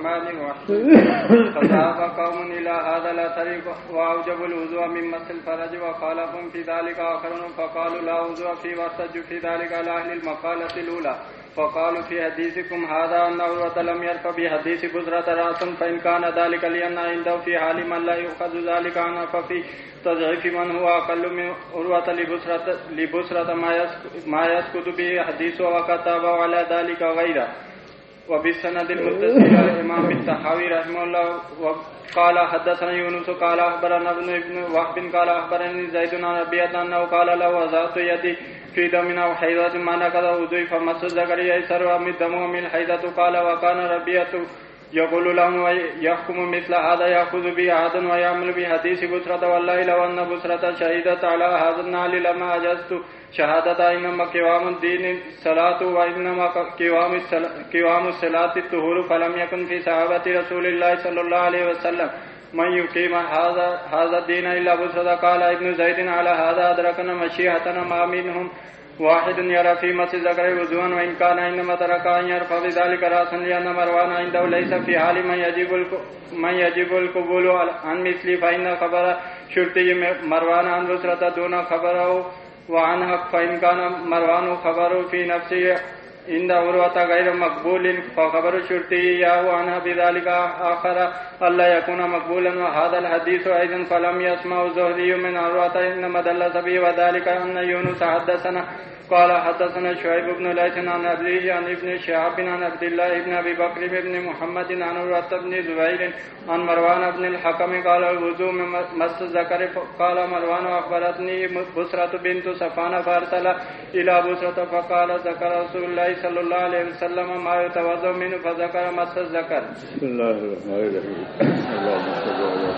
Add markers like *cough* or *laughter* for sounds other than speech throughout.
الرحمن الرحيم. *laughs* فذهب قوم إلى هذا الأثر وأوجبوا الوضوء من مس الفرج وخالفهم في ذلك آخرون. فقالوا لا وضوء فيه واحتجوا في ذلك على أهل المقالة الأولى. فقالوا في حديثكم هذا أن عروة لم يرفع بحديث بزرة رأسا فإن كان ذلك لأن عنده في حال من لا يؤخذ ذلك عنه ففي تضعيف من هو أقل من عروة لبسرة, ما يسكت به حديثه وكتاب على ذلك غيره. وبالسند المتصل الإمام التحاوي رحمه الله قال حدثنا يونس، قال أخبرنا ابن ابن وحب قال أخبرني زيد عن ربيعة أنه قال له وزعت يدي في دم أو حيضة ما نقض وضوء فمس الذكر يسر ومن دمه من حيضة. قال وكان ربيعة يقول لهم ويحكم مثل هذا، يأخذ به عادا ويعمل بحديث بسرة، والله لو أن بسرة شهدت على هذا النال لما أجزت. شهادة إنما قوام الدین الدين الصلاة وإنما قوام الصلاة الطهور فلم يكن في صحابة رسول الله صلى الله عليه وسلم من يقيم هذا هذا الدين إلا بسرة قال ابن زيد على هذا أدركنا مشيئتنا ما منهم واحد يرى في مسجد ذكر وضوءا وإن كان إنما ترك أن يرفع بذلك رأسا لأن مروان عنده ليس في حال من يجب من يجب القبول عن مثلي فإن خبر شرطي مروان عن بسرة دون خبره وعنها فإن كان مروان خبره في نفسه عند عروة غير مقبول فخبر شرطي إياه عنها بذلك آخر ألا يكون مقبولا. وهذا الحديث أيضا فلم يسمع الزهري من عروة، إنما دلس به وذلك أن يونس حدثنا، قال حدثنا شعيب بن ليث عن أبيه، عن ابن شهاب عن عبد الله بن أبي بكر بن محمد، عن عروة بن زبير، عن مروان بن الحكم، قال الوضوء من مس الذكر، قال مروان أخبرتني بسرة بنت صفان فأرسل إلى بسرة، فقال ذكر رسول الله صلى الله عليه وسلم ما يتوضا منه فذكر مس الذكر بسم الله الرحمن الرحيم اللهم صل على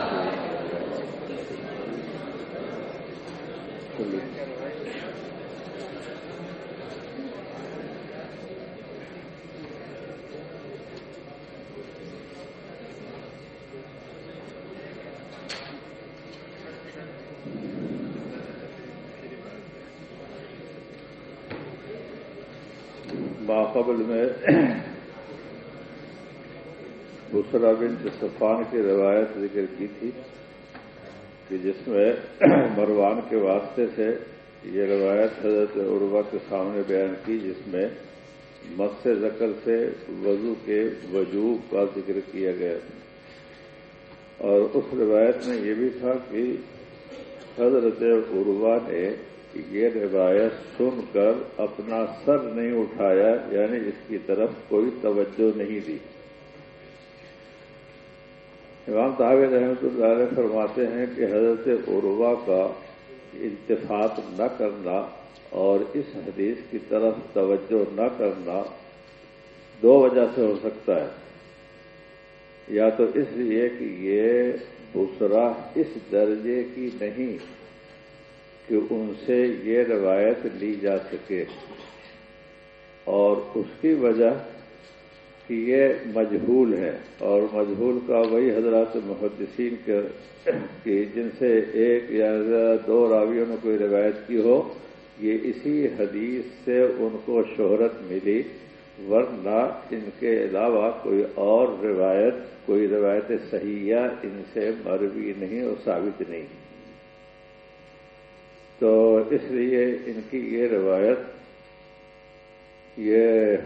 سيدنا باقبل میں بسرا بن صفان کی روایت ذکر کی تھی کہ جس میں مروان کے واسطے سے یہ روایت حضرت عروا کے سامنے بیان کی، جس میں مس زکر سے وضو کے وجوب کا ذکر کیا گیا اور اس روایت میں یہ بھی تھا کہ حضرت عروا نے یہ روایت سن کر اپنا سر نہیں اٹھایا یعنی اس کی طرف کوئی توجہ نہیں دی۔ امام صاحب رحمۃ اللہ علیہ فرماتے ہیں کہ حضرت عروا کا اتفاق نہ کرنا اور اس حدیث کی طرف توجہ نہ کرنا دو وجہ سے ہو سکتا ہے۔ یا تو اس لیے کہ یہ بسرا اس درجے کی نہیں کہ ان سے یہ روایت لی جا سکے اور اس کی وجہ کہ یہ مجہول ہے اور مجہول کا وہی حضرات محدثین کے جن سے ایک یا دو راویوں نے کوئی روایت کی ہو، یہ اسی حدیث سے ان کو شہرت ملی، ورنہ ان کے علاوہ کوئی اور روایت، کوئی روایت صحیح ان سے مروی نہیں اور ثابت نہیں۔ تو اس لیے ان کی یہ روایت، یہ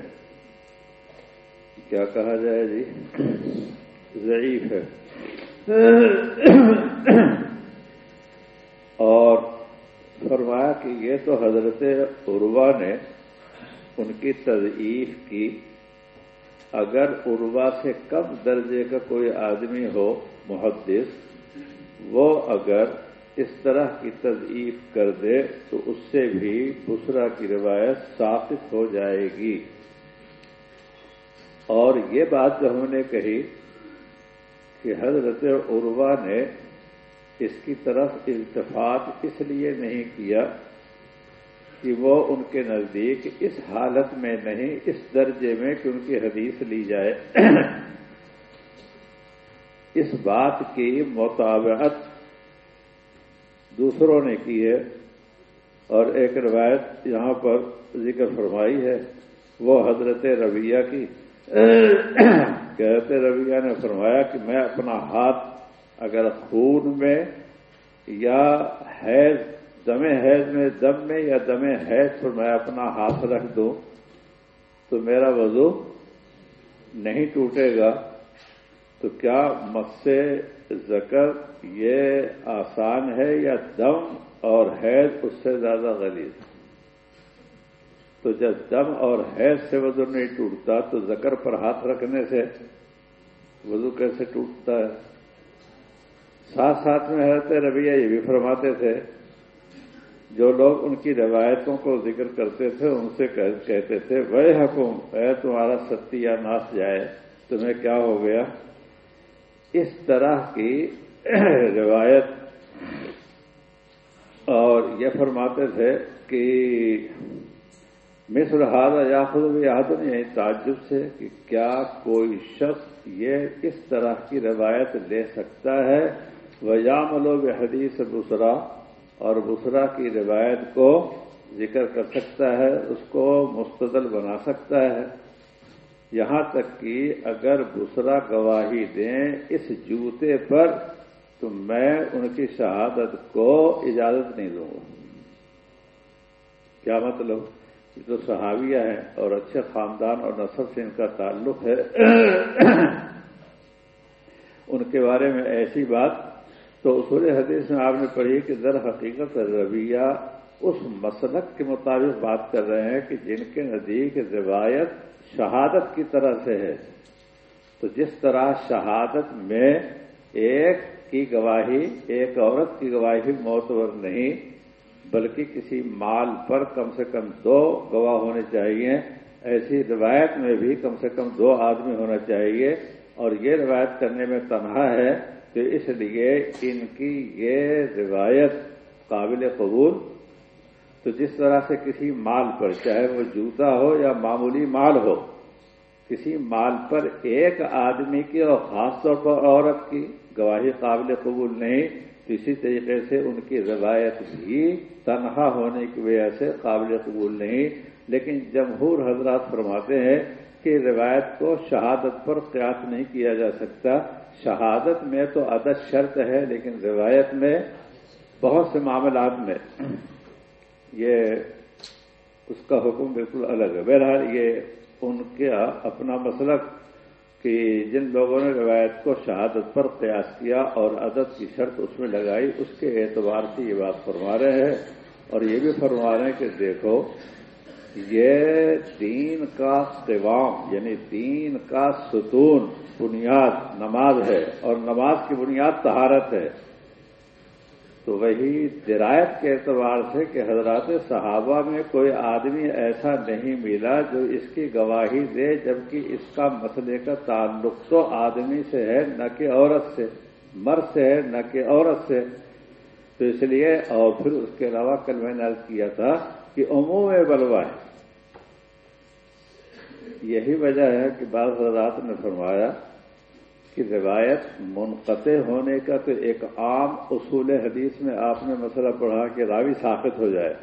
کیا کہا جائے جی؟ ضعیف ہے۔ اور فرمایا کہ یہ تو حضرت عروا نے ان کی تضعیف کی۔ اگر عروا سے کم درجے کا کوئی آدمی ہو، محدث، وہ اگر اس طرح کی تضعیف کر دے تو اس سے بھی بسرا کی روایت ثابت ہو جائے گی۔ اور یہ بات جو ہم نے کہی کہ حضرت عروا نے اس کی طرف التفاط اس لیے نہیں کیا کہ وہ ان کے نزدیک اس حالت میں نہیں، اس درجے میں کہ ان کی حدیث لی جائے۔ *coughs* اس بات کی مطابقت دوسروں نے کی ہے اور ایک روایت یہاں پر ذکر فرمائی ہے، وہ حضرت رویہ کی۔ کہتے ربیہ نے فرمایا کہ میں اپنا ہاتھ اگر خون میں یا حیض، دم حیض میں، دم میں یا دم حیض پر میں اپنا ہاتھ رکھ دوں تو میرا وضو نہیں ٹوٹے گا، تو کیا مس زکر یہ آسان ہے یا دم اور حیض اس سے زیادہ غلیظ تو جب دم اور حیض سے وضو نہیں ٹوٹتا تو زکر پر ہاتھ رکھنے سے وضو کیسے ٹوٹتا ہے؟ ساتھ ساتھ میں حضرت ربیہ یہ بھی فرماتے تھے، جو لوگ ان کی روایتوں کو ذکر کرتے تھے ان سے کہتے تھے وہ حکم اے تمہارا ستی یا ناس جائے، تمہیں کیا ہو گیا؟ اس طرح کی *clears throat* روایت اور یہ فرماتے تھے کہ مصر حاضر یا خود یاد نہیں یعنی تعجب سے کہ کیا کوئی شخص یہ اس طرح کی روایت لے سکتا ہے؟ وہ یام لو حدیث بسرا اور بسرا کی روایت کو ذکر کر سکتا ہے، اس کو مستدل بنا سکتا ہے۔ یہاں تک کہ اگر بسرا گواہی دیں اس جوتے پر، تو میں ان کی شہادت کو اجازت نہیں دوں گا۔ کیا مطلب؟ جو صحاویہ ہیں اور اچھے خاندان اور نصب سے ان کا تعلق ہے۔ ان کے بارے میں ایسی بات تو اصول حدیث میں آپ نے پڑھی کہ در حقیقت رویہ اس مسلک کے مطابق بات کر رہے ہیں کہ جن کے نزدیک روایت شہادت کی طرح سے ہے۔ تو جس طرح شہادت میں ایک کی گواہی، ایک عورت کی گواہی معتبر نہیں، بلکہ کسی مال پر کم سے کم دو گواہ ہونے چاہیے، ایسی روایت میں بھی کم سے کم دو آدمی ہونا چاہیے۔ اور یہ روایت کرنے میں تنہا ہے تو اس لیے ان کی یہ روایت قابل قبول تو جس طرح سے کسی مال پر، چاہے وہ جوتا ہو یا معمولی مال ہو، کسی مال پر ایک آدمی کی اور خاص طور پر عورت کی گواہی قابل قبول نہیں، تو اسی طریقے سے ان کی روایت بھی تنہا ہونے کی وجہ سے قابل قبول نہیں۔ لیکن جمہور حضرات فرماتے ہیں کہ روایت کو شہادت پر قیاس نہیں کیا جا سکتا۔ شہادت میں تو عدد شرط ہے، لیکن روایت میں بہت سے معاملات میں یہ اس کا حکم بالکل الگ ہے۔ بہرحال یہ ان کا اپنا مسلک کہ جن لوگوں نے روایت کو شہادت پر قیاس کیا اور عدد کی شرط اس میں لگائی، اس کے اعتبار سے یہ بات فرما رہے ہیں اور یہ بھی فرما رہے ہیں کہ دیکھو، یہ دین کا قوام یعنی دین کا ستون، بنیاد، نماز ہے اور نماز کی بنیاد تہارت ہے۔ تو وہی درایت کے اعتبار سے کہ حضرات صحابہ میں کوئی آدمی ایسا نہیں ملا جو اس کی گواہی دے، جبکہ اس کا مسئلے کا تعلق تو آدمی سے ہے، نہ کہ عورت سے مرد سے ہے، نہ کہ عورت سے۔ تو اس لیے، اور پھر اس کے علاوہ کل میں نے کیا تھا کہ عموم بلوا ہے۔ یہی وجہ ہے کہ بعض حضرات نے فرمایا کہ روایت منقطع ہونے کا تو ایک عام اصول حدیث میں آپ نے مسئلہ پڑھا کہ راوی ثابت ہو جائے۔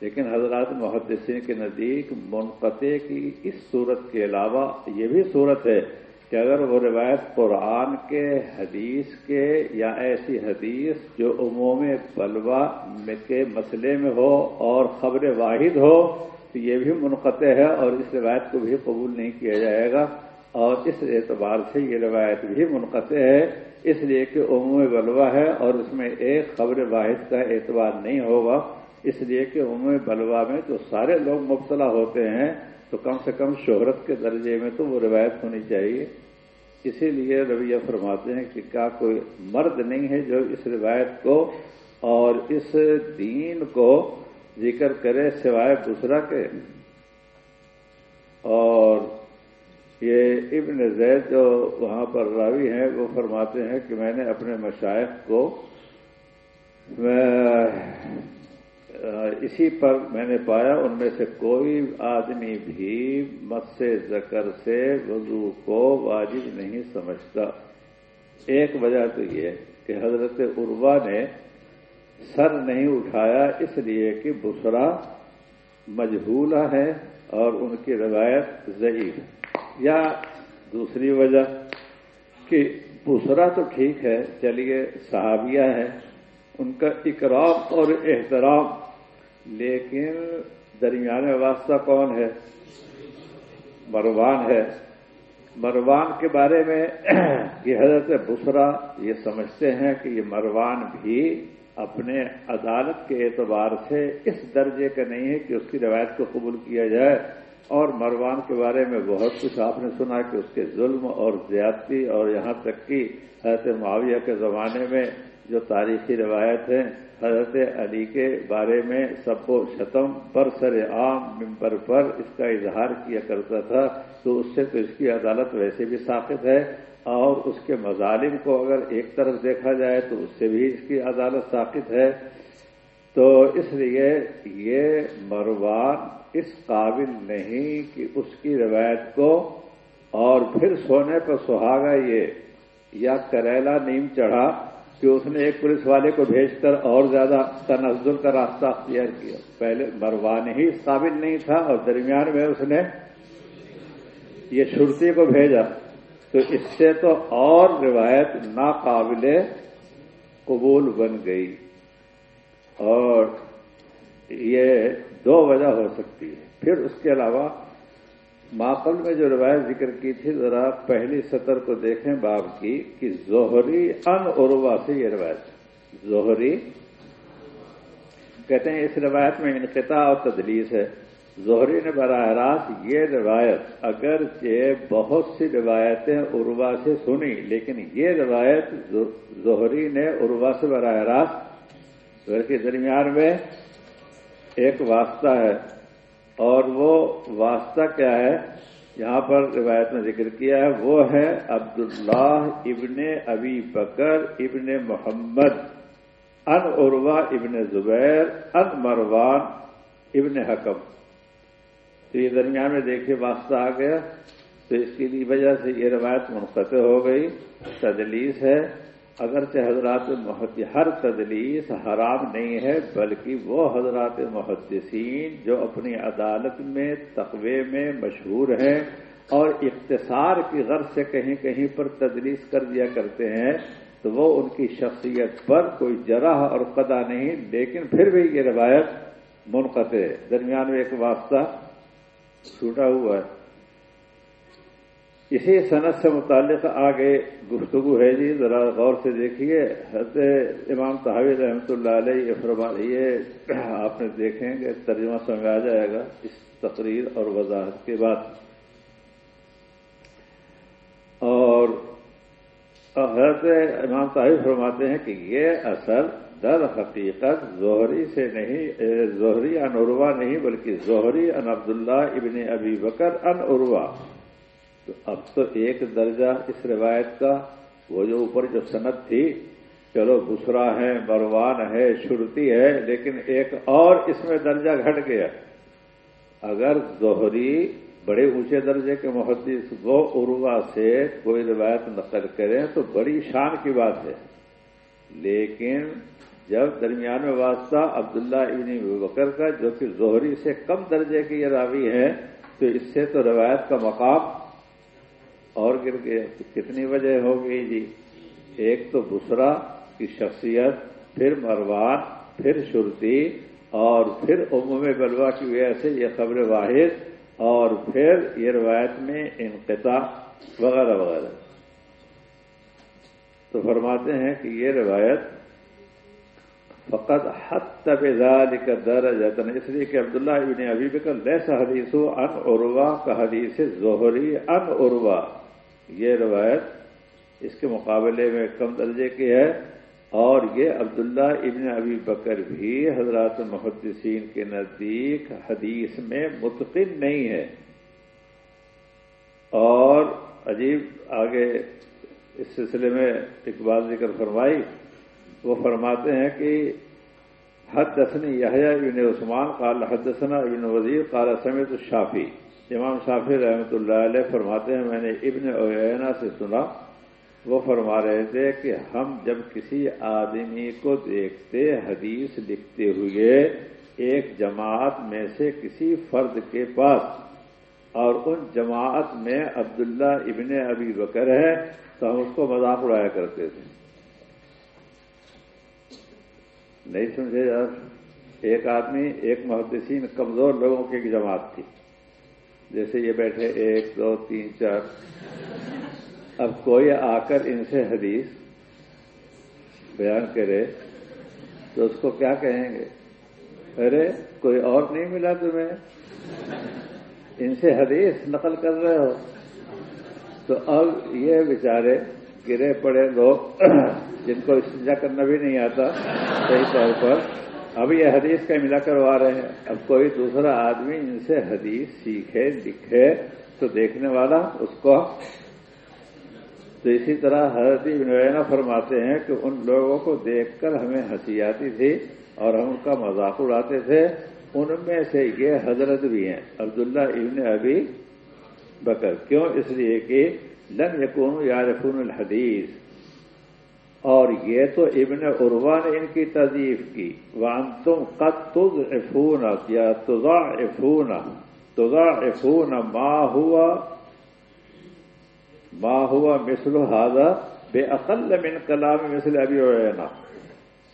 لیکن حضرات محدثین کے نزدیک منقطع کی اس صورت کے علاوہ یہ بھی صورت ہے کہ اگر وہ روایت قرآن کے، حدیث کے یا ایسی حدیث جو عموم بلوا کے مسئلے میں ہو اور خبر واحد ہو، تو یہ بھی منقطع ہے اور اس روایت کو بھی قبول نہیں کیا جائے گا۔ اور اس اعتبار سے یہ روایت بھی منقطع ہے، اس لیے کہ عموم بلوا ہے اور اس میں ایک خبر واحد کا اعتبار نہیں ہوگا۔ اس لیے کہ عموم بلوا میں تو سارے لوگ مبتلا ہوتے ہیں، تو کم سے کم شہرت کے درجے میں تو وہ روایت ہونی چاہیے۔ اسی لیے رویہ فرماتے ہیں کہ کیا کوئی مرد نہیں ہے جو اس روایت کو اور اس دین کو ذکر کرے سوائے دوسرا کے۔ اور یہ ابن زید جو وہاں پر راوی ہیں، وہ فرماتے ہیں کہ میں نے اپنے مشائق کو اسی پر میں نے پایا، ان میں سے کوئی آدمی بھی مس زکر سے وضو کو واجب نہیں سمجھتا۔ ایک وجہ تو یہ کہ حضرت عروا نے سر نہیں اٹھایا، اس لیے کہ بسرا مجبولہ ہے اور ان کی روایت ضعیف ہے۔ یا دوسری وجہ کہ بسرا تو ٹھیک ہے، چلیے صحابیہ ہے ان کا اکرام اور احترام، لیکن درمیان واسطہ کون ہے؟ مروان ہے۔ مروان کے بارے میں *clears throat* یہ حضرت بسرا یہ سمجھتے ہیں کہ یہ مروان بھی اپنے عدالت کے اعتبار سے اس درجے کا نہیں ہے کہ اس کی روایت کو قبول کیا جائے۔ اور مروان کے بارے میں بہت کچھ آپ نے سنا کہ اس کے ظلم اور زیادتی اور یہاں تک کہ حضرت معاویہ کے زمانے میں جو تاریخی روایت ہیں، حضرت علی کے بارے میں سب کو شتم پر سر عام ممبر پر اس کا اظہار کیا کرتا تھا، تو اس سے تو اس کی عدالت ویسے بھی ثابت ہے۔ اور اس کے مظالم کو اگر ایک طرف دیکھا جائے تو اس سے بھی اس کی عدالت ثابت ہے۔ تو اس لیے یہ مروان اس قابل نہیں کہ اس کی روایت کو اور پھر سونے پر سہاگا یہ یا کریلا نیم چڑھا کہ اس نے ایک پولیس والے کو بھیج کر اور زیادہ تنزل کا راستہ اختیار کیا۔ پہلے مروان ہی قابل نہیں تھا اور درمیان میں اس نے یہ چھٹی کو بھیجا۔ تو اس سے تو اور روایت ناقابل قبول بن گئی۔ اور یہ دو وجہ ہو سکتی ہے۔ پھر اس کے علاوہ ماقل میں جو روایت ذکر کی تھی، ذرا پہلی سطر کو دیکھیں باب کی کہ زہری ان عروا سے یہ روایت زہری، کہتے ہیں اس روایت میں انقطاع اور تدلیس ہے۔ زہری نے براہ راست یہ روایت، اگر بہت سی روایتیں عروا سے سنی، لیکن یہ روایت زہری نے عروا سے براہ راست کے درمیان میں ایک واسطہ ہے۔ اور وہ واسطہ کیا ہے؟ یہاں پر روایت میں ذکر کیا ہے، وہ ہے عبداللہ ابن ابی بکر ابن محمد ان عروا ابن زبیر ان مروان ابن حکم۔ تو یہ درمیان میں دیکھیے واسطہ آ گیا۔ تو اس کی وجہ سے یہ روایت منقطع ہو گئی، تدلیس ہے۔ اگرچہ حضرات محدث ہر تدلیس حرام نہیں ہے، بلکہ وہ حضرات محدثین جو اپنی عدالت میں، تقوی میں مشہور ہیں اور اختصار کی غرض سے کہیں کہیں پر تدلیس کر دیا کرتے ہیں، تو وہ ان کی شخصیت پر کوئی جرح اور قدا نہیں، لیکن پھر بھی یہ روایت منقطع ہے۔ درمیان میں ایک واسطہ چھوٹا ہوا ہے۔ اسی صنعت سے متعلق آگے گفتگو ہے جی ذرا غور سے دیکھیے۔ حضرت امام تحوی رحمۃ اللہ علیہ فرما یہ آپ نے دیکھیں کہ ترجمہ سمجھ آ جائے گا اس تقریر اور وضاحت کے بعد۔ اور حضرت امام طاہر فرماتے ہیں کہ یہ اثر در حقیقت زہری سے نہیں، زہری ان عروا نہیں، بلکہ زہری ان عبداللہ ابن ابی بکر ان عروا تو اب تو ایک درجہ اس روایت کا، وہ جو اوپر جو صنعت تھی، چلو بسرا ہے، مروان ہے شرتی ہے، لیکن ایک اور اس میں درجہ گھٹ گیا۔ اگر زہری بڑے اونچے درجے کے محدث وہ عروا سے کوئی روایت نقل کریں تو بڑی شان کی بات ہے۔ لیکن جب درمیان میں واسطہ عبداللہ ابن بکر کا، جو کہ زہری سے کم درجے کی یہ راوی ہے، تو اس سے تو روایت کا مقام اور گر گئے۔ کتنی وجہ ہو گئی جی؟ ایک تو بسرا کی شخصیت، پھر مروان، پھر شرتی اور پھر عموم بلوا کی وجہ سے یہ خبر واحد، اور پھر یہ روایت میں انقطاع وغیرہ وغیرہ۔ تو فرماتے ہیں کہ یہ روایت فقط حد تب کا درج اس لیے کہ عبداللہ ابن ابی بکر لیسا حدیث ان عروا کا حدیث ظہری ان عروا یہ روایت اس کے مقابلے میں کم درجے کی ہے اور یہ عبداللہ ابن ابی بکر بھی حضرات محدثین کے نزدیک حدیث میں متقن نہیں ہے۔ اور عجیب آگے اس سلسلے میں ایک بات ذکر فرمائی، وہ فرماتے ہیں کہ حد دسنی یہ ابن عثمان قال حدثنا ابن وزیر قال سمیت الشافی امام شافی رحمۃ اللہ علیہ فرماتے ہیں، میں نے ابن اوینا سے سنا، وہ فرما رہے تھے کہ ہم جب کسی آدمی کو دیکھتے، حدیث لکھتے ہوئے ایک جماعت میں سے کسی فرد کے پاس، اور ان جماعت میں عبداللہ ابن ابی بکر ہے، تو ہم اس کو مذاق اڑایا کرتے تھے۔ نہیں سمجھے آپ ایک آدمی، ایک محدثین کمزور لوگوں کی ایک جماعت تھی۔ جیسے یہ بیٹھے، ایک، دو، تین، چار۔ اب کوئی آ کر ان سے حدیث بیان کرے تو اس کو کیا کہیں گے؟ ارے، کوئی اور نہیں ملا تمہیں؟ ان سے حدیث نقل کر رہے ہو۔ تو اب یہ بیچارے گرے پڑے لوگ جن کو استجا کرنا بھی نہیں آتا، صحیح طور پر۔ اب یہ حدیث کا ملا کروا رہے ہیں۔ اب کوئی دوسرا آدمی ان سے حدیث سیکھے، لکھے، تو دیکھنے والا اس کو تو اسی طرح حضرت ابن فرماتے ہیں کہ ان لوگوں کو دیکھ کر ہمیں ہنسی آتی تھی اور ہم ان کا مذاق اڑاتے تھے۔ ان میں سے یہ حضرت بھی ہیں، عبداللہ ابن ابی بکر۔ کیوں؟ اس لیے کہ لم یکون یارفون الحدیث۔ اور یہ تو ابن عروا نے ان کی تضیف کی۔ وان تم قد تز افون یا تزا افون تزا افون ماں ہوا ماں ہوا مثل ہاضا بے عقل من کلام مثل ابھی اوینا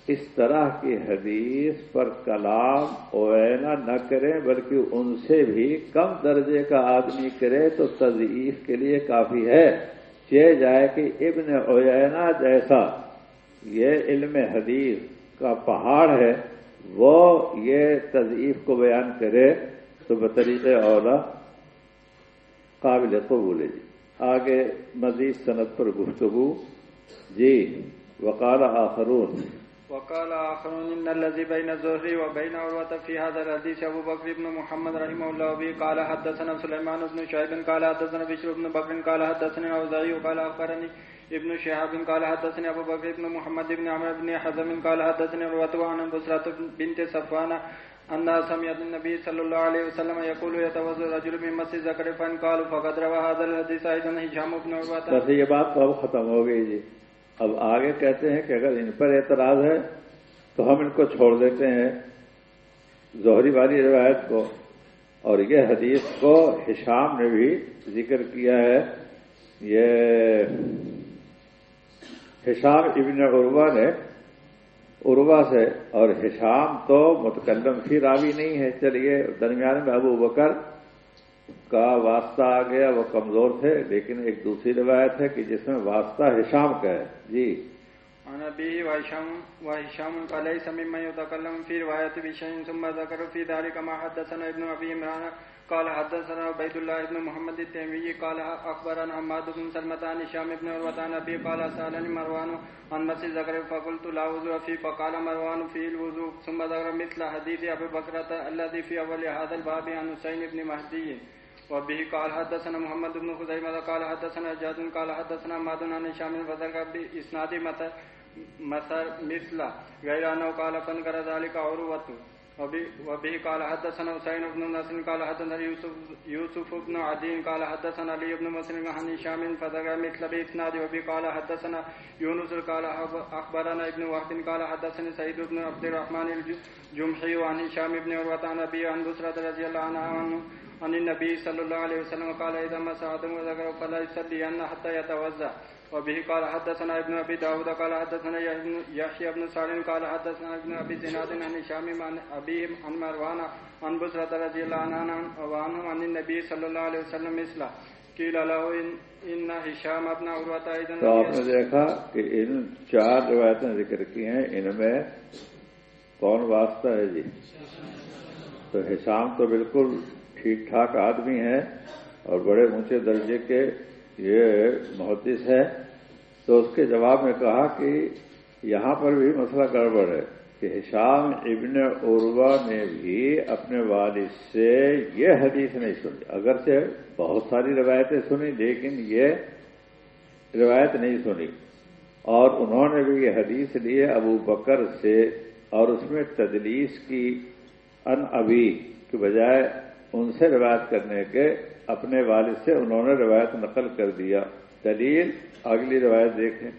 اس طرح کی حدیث پر کلام اوینا نہ کریں، بلکہ ان سے بھی کم درجے کا آدمی کرے تو تضیف کے لیے کافی ہے۔ یہ جائے کہ ابن اوینا جیسا یہ علم حدیث کا پہاڑ ہے، وہ یہ تضعیف کو بیان کرے تو بطریق اولا قابل قبول جی آگے مزید صنعت پر گفتگو۔ جی وقال آخرون۔ وقال آخرون إن الذي بين الزهري وبين عروة في هذا الحديث أبو بكر بن محمد رحمه الله به قال حدثنا سليمان بن شعيب قال حدثنا بشر بن بكر قال حدثنا أوزاعي وقال أخبرني ابن شهاب قال حدثني ابو بكر بن محمد بن عمرو بن حزم قال حدثني رواه عن بصرة بنت صفوان أنها سمعت النبي صلى الله عليه وسلم يقول يتوضا رجل من مسجد ذكر فان قالوا فقد روى هذا الحديث ايضا هشام بن عروه بس یہ بات اب ختم ہو گئی جی۔ اب آگے کہتے ہیں کہ اگر ان پر اعتراض ہے تو ہم ان کو چھوڑ دیتے ہیں۔ زہری والی روایت کو۔ اور یہ حدیث کو ہشام نے بھی ذکر کیا ہے۔ یہ حشام ابن عروا نے عروا سے اور حشام تو متکلم فی راوی نہیں ہے۔ چلیے، درمیان میں ابو بکر کا واسطہ آ گیا، وہ کمزور تھے، لیکن ایک دوسری روایت ہے کہ جس میں واسطہ حشام کا ہے۔ جی۔ عن أبيه وهشام وهشام قال ليس ممن يتكلم في رواية بشيء ثم ذكر في ذلك ما حدثنا ابن أبي عمران قال حدثنا عبيد الله بن محمد التيمي قال أخبرنا حماد بن سلمة عن هشام بن عروة عن أبي قال سألني مروان عن مسجد ذكر فقلت لا وضوء فيه، فقال مروان فيه الوضوء، ثم ذكر مثل حديث أبي بكرة الذي في أول هذا الباب عن حسين بن مهدي. وبه قال حدثنا محمد بن خزيمة، قال حدثنا جاد، قال حدثنا ماد عن هشام، فذكر بإسناد مثل مثل غير أنه قال فنكر ذلك عروة. وبه قال حدثنا حسين بن نصر قال حدثنا يوسف, يوسف بن عدي قال حدثنا علي بن مسلم عن هشام فذكر مثل بإسناد. وبه قال حدثنا يونس قال أخبرنا ابن وهب قال حدثني سيد بن عبد الرحمن الجمحي عن هشام بن عروة عن أبي عن بسرة رضي الله عنه عن النبي صلى الله عليه وسلم قال إذا مس آدم وذكر فلا يصلي أن حتى يتوزع. وبه قال حدثنا ابن أبي داود قال حدثنا يحيى بن سالم قال حدثنا ابن أبي زناد عن هشام عن أبيه عن مروان عن بسرة رضي الله عنه وعنه عن النبي صلى الله عليه وسلم مثله. قيل له إن ان هشام ابن عروة أيضا تو آپ نے دیکھا کہ ان چار روایتیں ذکر کی ہیں ان میں کون واسطہ ہے جی؟ تو ہشام تو بالکل ٹھیک ٹھاک آدمی ہیں اور بڑے اونچے درجے کے یہ محدث ہے، تو اس کے جواب میں کہا کہ یہاں پر بھی مسئلہ گڑبڑ ہے کہ ہشام ابن عروا نے بھی اپنے والد سے یہ حدیث نہیں سنی۔ اگرچہ بہت ساری روایتیں سنی، لیکن یہ روایت نہیں سنی۔ اور انہوں نے بھی یہ حدیث لیے ابو بکر سے، اور اس میں تدلیس کی ان ابھی کے بجائے ان سے روایت کرنے کے اپنے والد سے انہوں نے روایت نقل کر دیا۔ دلیل اگلی روایت دیکھیں۔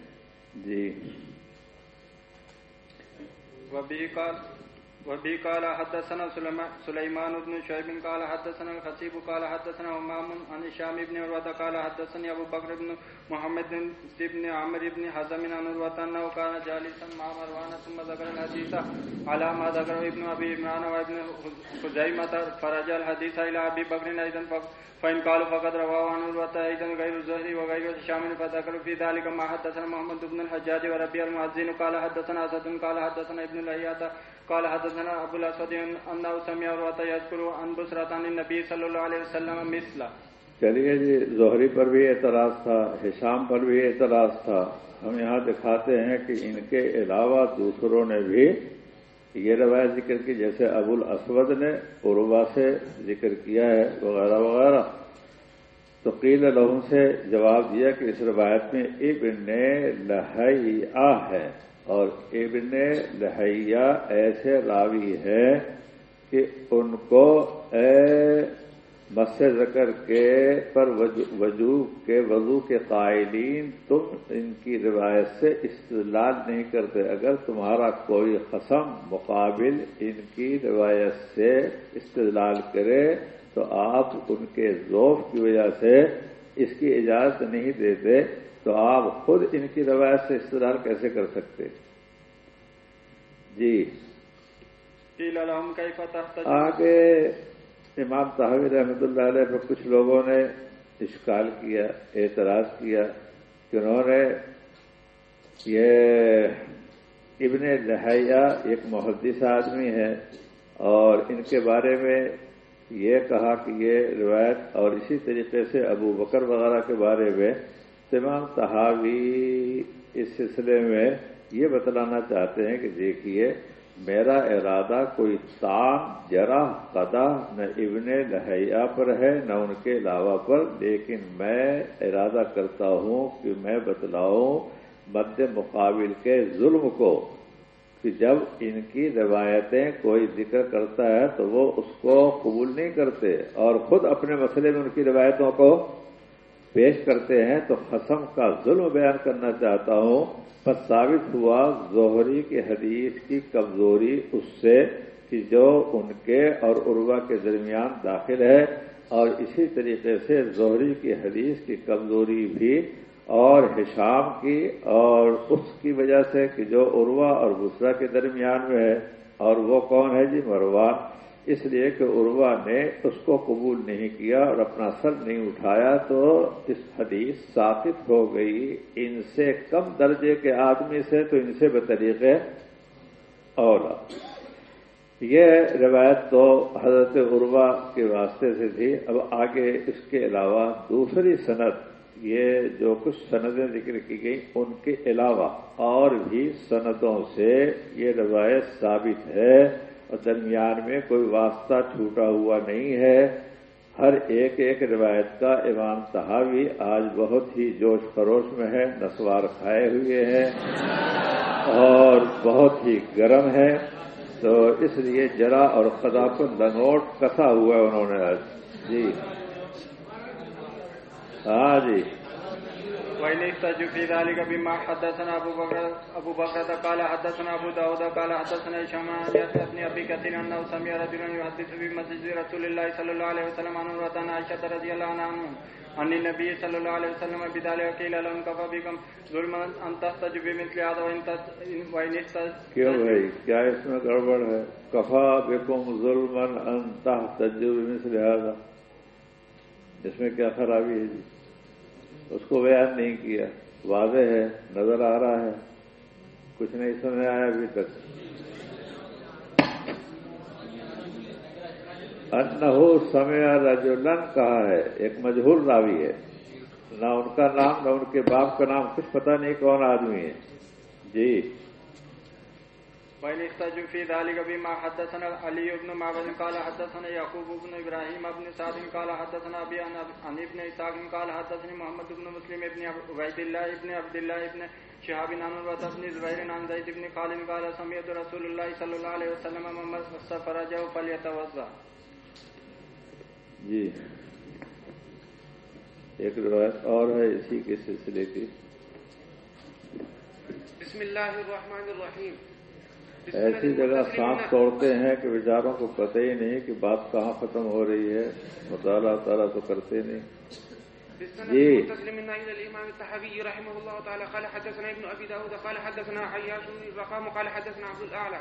جی۔ وبه قال حدثنا سليمان بن شعيب قال حدثنا الخطيب قال حدثنا امام عن هشام بن عروة قال حدثني ابو بكر بن محمد بن عمرو بن حزم عن عروه انه كان جالسا مع مروان، ثم ذكر الحديث على ما ذكره ابن ابي عمران وابن خزيمه فرجع الحديث الى ابي بكر ايضا فان قالوا فقد رواه عن عروه ايضا غير الزهري وغير هشام، فذكروا في ذلك ما حدثنا محمد بن الحجاج وربيع المؤذن. قال حدثنا اسد قال حدثنا ابن لهيعه قال حدثنا ابو الاسود انه سمع عروه يذكر عن بصرة عن النبي صلى الله عليه وسلم مثله. چلیے جی زہری پر بھی اعتراض تھا، حشام پر بھی اعتراض تھا۔ ہم یہاں دکھاتے ہیں کہ ان کے علاوہ دوسروں نے بھی یہ روایت ذکر کی، جیسے ابو الاسود نے عروا سے ذکر کیا ہے، وغیرہ وغیرہ۔ تو قیل لہم سے جواب دیا کہ اس روایت میں ابن لہیا ہے اور ابن لہیا ایسے راوی ہے کہ ان کو اے مس ذکر کے پر وضو کے وضو کے قائلین تم ان کی روایت سے استدلال نہیں کرتے۔ اگر تمہارا کوئی قسم مقابل ان کی روایت سے استدلال کرے تو آپ ان کے ذوف کی وجہ سے اس کی اجازت نہیں دیتے تو آپ خود ان کی روایت سے استدلال کیسے کر سکتے؟ جی۔ آگے امام صاحب رحمۃ اللہ علیہ پر کچھ لوگوں نے اشکال کیا، اعتراض کیا کہ انہوں نے یہ ابن لہیا ایک محدث آدمی ہے اور ان کے بارے میں یہ کہا کہ یہ روایت اور اسی طریقے سے ابو بکر وغیرہ کے بارے میں تمام صحابی اس سلسلے میں یہ بتلانا چاہتے ہیں کہ دیکھیے میرا ارادہ کوئی تام جرا، قدا نہ ابن لہیا پر ہے، نہ ان کے علاوہ پر، لیکن میں ارادہ کرتا ہوں کہ میں بتلاؤں مد مقابل کے ظلم کو، کہ جب ان کی روایتیں کوئی ذکر کرتا ہے تو وہ اس کو قبول نہیں کرتے اور خود اپنے مسئلے میں ان کی روایتوں کو پیش کرتے ہیں تو قسم کا ظلم بیان کرنا چاہتا ہوں۔ بس ثابت ہوا زہری کی حدیث کی کمزوری اس سے کہ جو ان کے اور عروا کے درمیان داخل ہے اور اسی طریقے سے زہری کی حدیث کی کمزوری بھی اور حشام کی اور اس کی وجہ سے کہ جو عروا اور بسرا کے درمیان میں ہے اور وہ کون ہے جی؟ مروان۔ اس لیے کہ عروا نے اس کو قبول نہیں کیا اور اپنا سر نہیں اٹھایا تو اس حدیث ثابت ہو گئی۔ ان سے کم درجے کے آدمی سے تو ان سے بطریقے اور یہ روایت تو حضرت عروا کے واسطے سے تھی۔ اب آگے اس کے علاوہ دوسری صنعت یہ جو کچھ سندیں ذکر کی گئی ان کے علاوہ اور بھی سندوں سے یہ روایت ثابت ہے۔ اور درمیان میں کوئی واسطہ چھوٹا ہوا نہیں ہے۔ ہر ایک ایک روایت کا امام صحابی آج بہت ہی جوش خروش میں ہے نسوار کھائے ہوئے ہیں اور بہت ہی گرم ہے تو اس لیے جرا اور خدا کو لنگوٹ کسا ہوا ہے انہوں نے آج۔ جی۔ ہاں جی۔ وإن احتجوا في ذلك بما حدثنا أبو بكر أبو بكر قال حدثنا أبو داود قال حدثنا هشام عن يحيى أبي كثير أنه سمع رجلا يحدث في مسجد رسول الله صلى الله عليه وسلم عن عروة عائشة رضي الله عنها عن النبي صلى الله عليه وسلم بذلك قيل لهم كفى بكم ظلما أن تحتجوا بمثل هذا وإن وإن کیوں احتجوا بھائی؟ کیا اس میں گڑبڑ ہے؟ کفا بکم ظلم انتہ تجب مثل هذا۔ اس میں کیا خرابی ہے جی؟ اس کو بیان نہیں کیا۔ واضح ہے، نظر آ رہا ہے۔ کچھ نہیں سمجھ آیا ابھی تک۔ انہو سمیا رجولن کہا ہے، ایک مجہور راوی ہے۔ نہ ان کا نام، نہ ان کے باپ کا نام، کچھ پتہ نہیں کون آدمی ہے۔ جی۔ وإن احتجوا في ذلك بما حدثنا علي بن معبد قال حدثنا يعقوب بن إبراهيم بن سعد قال حدثنا أبي عن ابن إسحاق قال حدثني محمد بن مسلم بن عبيد الله بن عبد الله بن شهاب عن عروة بن زبير عن زيد بن خالد قال سمعت رسول الله صلى الله عليه وسلم من مس فرجه فليتوضأ۔ جی۔ ایک روایت اور ہے اسی کے سلسلے کی۔ بسم الله الرحمن الرحيم ایسی جگہ سانپ توڑتے ہیں کہ بیچاروں کو پتہ ہی نہیں کہ بات کہاں ختم ہو رہی ہے۔ مطالعہ تعالیٰ تو کرتے نہیں۔ جی الامام التحوي رحمه الله تعالى قال حدثنا ابن ابي داود قال حدثنا بن قال حدثنا عبد الاعلى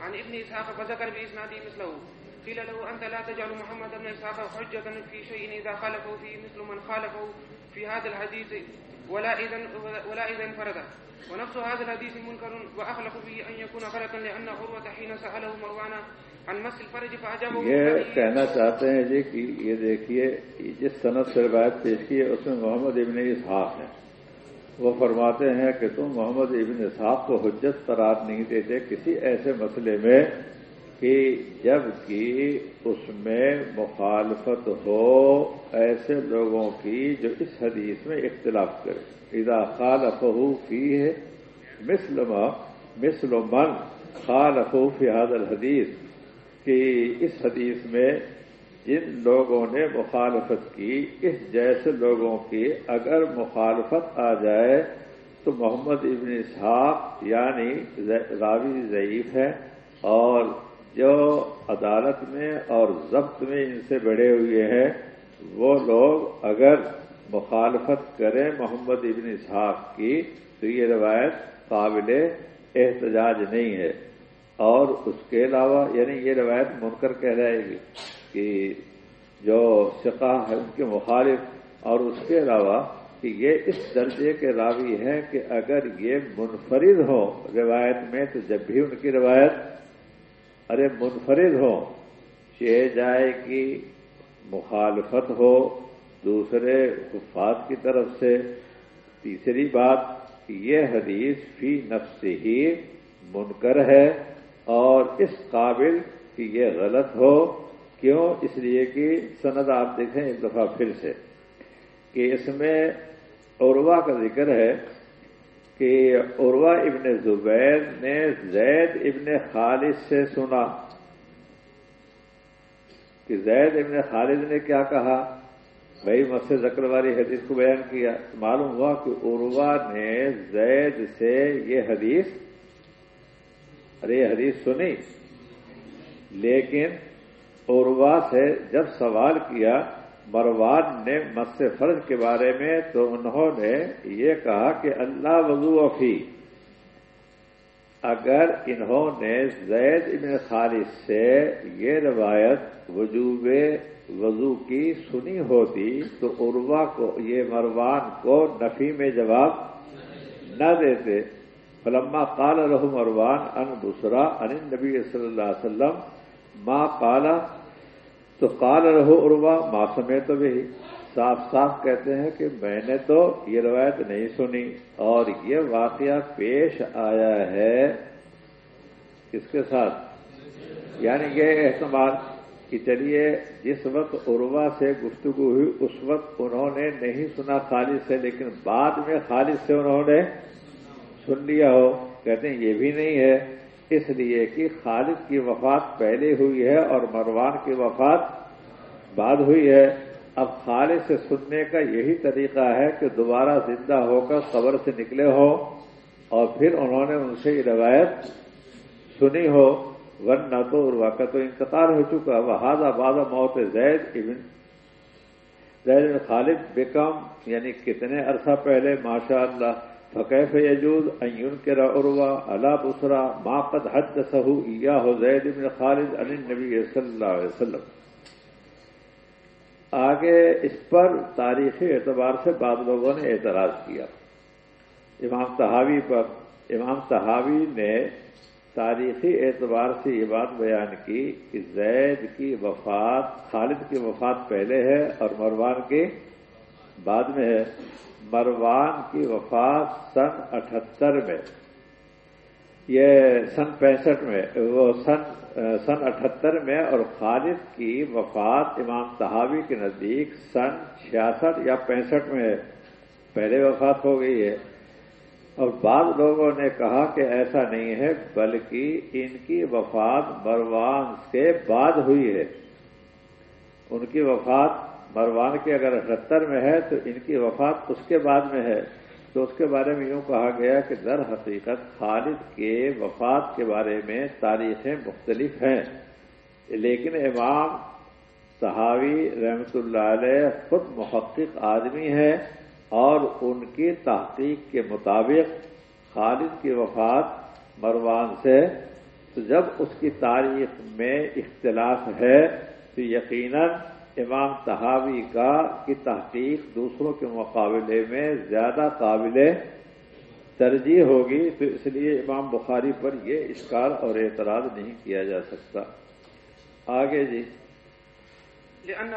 عن ابن اسحاق فذكر باسناده مثله۔ قيل له انت لا تجعل محمد بن اسحاق حجة في شيء اذا خالفه فيه مثل من خالفه في هذا الحديث ولا اذا ولا اذا انفرد. ونفس هذا الحديث منكر واخلق به ان يكون غلطا لان عروة حين ساله مروان عن مس الفرج فاجابه یہ کہنا چاہتے ہیں جی کہ یہ دیکھیے جس صنعت سے روایت پیش کی ہے اس میں محمد ابن اسحاق ہے وہ فرماتے ہیں کہ تم محمد ابن اسحاق کو حجت قرار نہیں دیتے کسی ایسے مسئلے میں کہ جبکہ اس میں مخالفت ہو ایسے لوگوں کی جو اس حدیث میں اختلاف کرے۔ اذا خالفہ فی ہے مسلم مثل من خالفہ فی هذا الحدیث، کہ اس حدیث میں جن لوگوں نے مخالفت کی، اس جیسے لوگوں کی اگر مخالفت آ جائے تو محمد ابن اسحاق یعنی راوی ضعیف ہے اور جو عدالت میں اور ضبط میں ان سے بڑھے ہوئے ہیں، وہ لوگ اگر مخالفت کریں محمد ابن اسحاق کی، تو یہ روایت قابل احتجاج نہیں ہے۔ اور اس کے علاوہ یعنی یہ روایت منکر کہہ جائے گی کہ جو شقا ہے ان کے مخالف، اور اس کے علاوہ کہ یہ اس درجے کے راوی ہیں کہ اگر یہ منفرد ہو روایت میں، تو جب بھی ان کی روایت ارے منفرد ہو چہ جائے کی مخالفت ہو دوسرے حفاظ کی طرف سے۔ تیسری بات، یہ حدیث فی نفس ہی منکر ہے اور اس قابل کہ یہ غلط ہو۔ کیوں؟ اس لیے کہ سند آپ دیکھیں ایک دفعہ پھر سے کہ اس میں عروا کا ذکر ہے۔ کہ عروا ابن زبیر نے زید ابن خالد سے سنا کہ زید ابن خالد نے کیا کہا؟ بھائی مسجد ذکر والی حدیث کو بیان کیا، معلوم ہوا کہ عروا نے زید سے یہ حدیث، ارے یہ حدیث سنی، لیکن عروا سے جب سوال کیا مروان نے مس فرض کے بارے میں تو انہوں نے یہ کہا کہ اللہ وضو فی، اگر انہوں نے زید ابن خالد سے یہ روایت وجوب وضو کی سنی ہوتی تو عروا کو، یہ مروان کو نفی میں جواب نہ دیتے۔ فلما قال له مروان، ان دوسرا، ان نبی صلی اللہ علیہ وسلم ماں کالا تو قال رہو عروا ماں سمے تو بھی۔ صاف صاف کہتے ہیں کہ میں نے تو یہ روایت نہیں سنی اور یہ واقعہ پیش آیا ہے کس کے ساتھ؟ یعنی یہ احتمال کہ چلیے، جس وقت عروا سے گفتگو ہوئی، اس وقت انہوں نے نہیں سنا خالد سے، لیکن بعد میں خالد سے انہوں نے سن لیا ہو۔ کہتے ہیں یہ بھی نہیں ہے۔ اس لیے کہ خالد کی وفات پہلے ہوئی ہے اور مروان کی وفات بعد ہوئی ہے۔ اب خالد سے سننے کا یہی طریقہ ہے کہ دوبارہ زندہ ہو کر قبر سے نکلے ہو اور پھر انہوں نے ان سے یہ روایت سنی ہو۔ ورنہ تو عروا کا تو انتقال ہو چکا۔ وہ بعض موت زید ابن زید خالد بیکم یعنی کتنے عرصہ پہلے ماشاء اللہ فقیف یجوز ان کے عروا اللہ بسرا ما قد حد سہو یا زید ابن خالد علی نبی صلی اللہ علیہ وسلم؟ آگے اس پر تاریخی اعتبار سے بعض لوگوں نے اعتراض کیا۔ امام تحاوی پر امام تحاوی نے تاریخی اعتبار سے یہ بات بیان کی کہ زید کی وفات، خالد کی وفات پہلے ہے اور مروان کی بعد میں ہے۔ مروان کی وفات سن اٹھہتر میں۔ یہ سن پینسٹھ میں، وہ سن سن اٹھہتر میں اور خالد کی وفات امام تحاوی کے نزدیک سن چھیاسٹھ یا پینسٹھ میں پہلے وفات ہو گئی ہے۔ اور بعض لوگوں نے کہا کہ ایسا نہیں ہے، بلکہ ان کی وفات مروان کے بعد ہوئی ہے۔ ان کی وفات مروان کے اگر اٹھہتر میں ہے تو ان کی وفات اس کے بعد میں ہے۔ تو اس کے بارے میں یوں کہا گیا کہ در حقیقت خالد کے وفات کے بارے میں تاریخیں مختلف ہیں۔ لیکن امام صحاوی رحمت اللہ علیہ خود محقق آدمی ہے اور ان کی تحقیق کے مطابق خالد کی وفات مروان سے۔ تو جب اس کی تاریخ میں اختلاف ہے تو یقیناً امام تحاوی کا کی تحقیق دوسروں کے مقابلے میں زیادہ قابل ترجیح ہوگی تو اس لیے امام بخاری پر یہ اشکار اور اعتراض نہیں کیا جا سکتا۔ آگے جی۔ لأن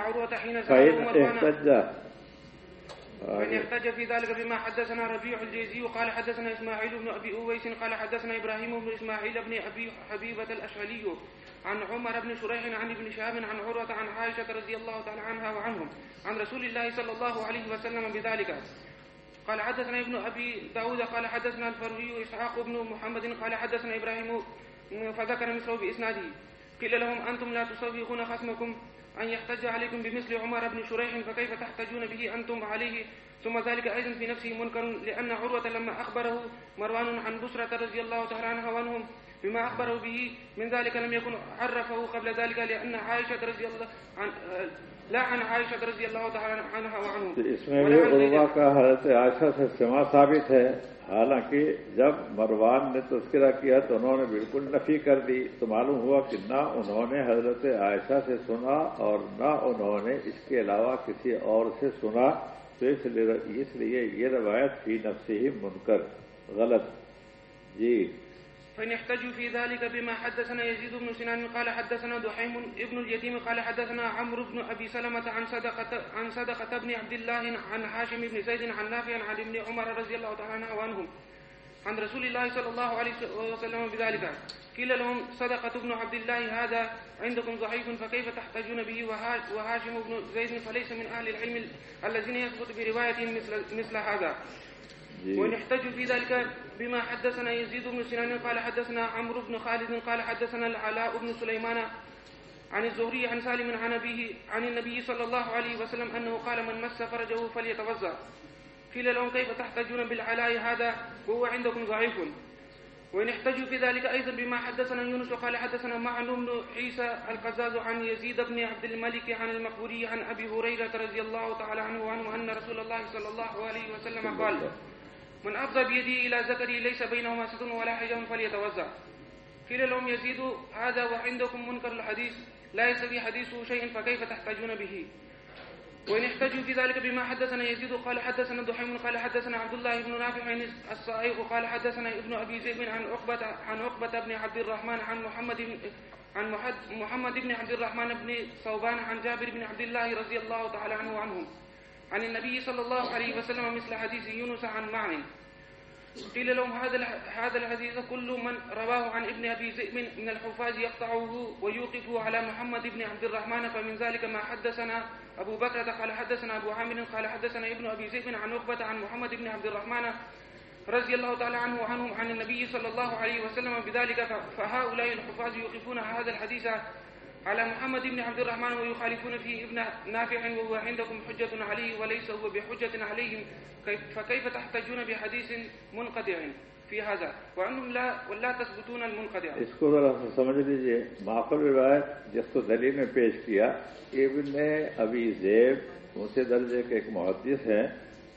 عروة سأله مروان احتج في ذلك بما حدثنا ربيع الجيزي قال حدثنا إسماعيل بن أبي أويس قال حدثنا إبراهيم بن إسماعيل بن ابي حبيبة الاشهلي عن عمر بن شريح عن ابن شهاب عن عروة عن عائشة رضي الله تعالى عنها وعنهم عن رسول الله صلى الله عليه وسلم بذلك. قال حدثنا ابن أبي داود قال حدثنا الفروي إسحاق بن محمد قال حدثنا إبراهيم فذكر مثله باسناده قيل لهم أنتم لا تصوغون خصمكم. أن يحتج عليكم بمثل عمر بن شريح فكيف تحتجون به أنتم عليه ثم ذلك أيضا في نفسه منكر لأن عروة لما أخبره مروان عن بسرة رضي الله تعالى عنها وعنهم بما أخبره به من ذلك لم يكن عرفه قبل ذلك لأن عائشة رضي الله عن لا عن عائشة رضي الله تعالى عنها وعنهم تو اس میں بھی عروا کا حضرت عائشہ سے سما ثابت ہے حالانکہ جب مروان نے تذکرہ کیا تو انہوں نے بالکل نفی کر دی۔ تو معلوم ہوا کہ نہ انہوں نے حضرت عائشہ سے سنا اور نہ انہوں نے اس کے علاوہ کسی اور سے سنا۔ تو اس لیے اس لیے یہ روایت فی نفسی ہی منکر غلط۔ جی۔ فإن احتجوا في ذلك بما حدثنا يزيد بن سنان قال حدثنا دحيم ابن اليتيم قال حدثنا عمرو بن أبي سلمة عن صدقة عن صدقة بن عبد الله عن هاشم بن زيد عن نافع عن ابن عمر رضي الله تعالى عنه عن رسول الله صلى الله عليه وسلم بذلك. قيل لهم صدقة ابن عبد الله هذا عندكم ضعيف فكيف تحتجون به؟ وها- وهاشم بن زيد فليس من أهل العلم الذين يثبت بروايتهم مثل, مثل هذا. ونحتج في ذلك بما حدثنا يزيد بن سنان قال حدثنا عمرو بن خالد قال حدثنا العلاء بن سليمان عن الزهري عن سالم عن أبيه عن النبي صلى الله عليه وسلم أنه قال من مس فرجه فليتوضأ. قيل لهم كيف تحتجون بالعلاء هذا وهو عندكم ضعيف. وإن احتجوا في ذلك أيضا بما حدثنا يونس قال حدثنا معن بن عيسى القزاز عن يزيد بن عبد الملك عن المقبوري عن أبي هريرة رضي الله تعالى عنه وعنه أن رسول الله صلى الله عليه وسلم قال من أفضى بيدي إلى ذكري ليس بينهما ستر ولا حجاب فليتوزع. قيل لهم يزيد هذا وعندكم منكر الحديث لا يستوي حديثه شيء فكيف تحتجون به؟ وإن احتجوا في ذلك بما حدثنا يزيد قال حدثنا دحيم قال حدثنا عبد الله بن نافع الصائغ قال حدثنا ابن أبي ذئب عن عقبة عن عقبة بن عبد الرحمن عن محمد عن محمد بن عبد الرحمن بن ثوبان عن جابر بن عبد الله رضي الله تعالى عنه وعنهم. عن النبي صلى الله عليه وسلم مثل حديث يونس عن معن. قيل لهم هذا هذا الحديث كل من رواه عن ابن أبي ذئب من الحفاظ يقطعه ويوقفه على محمد بن عبد الرحمن فمن ذلك ما حدثنا أبو بكر قال حدثنا أبو عامر قال حدثنا ابن أبي ذئب عن عقبة عن محمد بن عبد الرحمن رضي الله تعالى عنه وعنهم عن النبي صلى الله عليه وسلم بذلك فهؤلاء الحفاظ يوقفون هذا الحديث على محمد بن عبد الرحمن ويخالفون فيه ابن نافع وهو عندكم حجة عليه وليس هو بحجة عليهم. فكيف تحتجون بحديث منقطع في هذا؟ وأنهم لا ولا تثبتون المنقطع. اس کو ذرا سمجھ لیجیے معقل روایت جس کو دلیل میں پیش کیا، ابن ابی زیب اونچے درجے کے ایک محدث ہیں،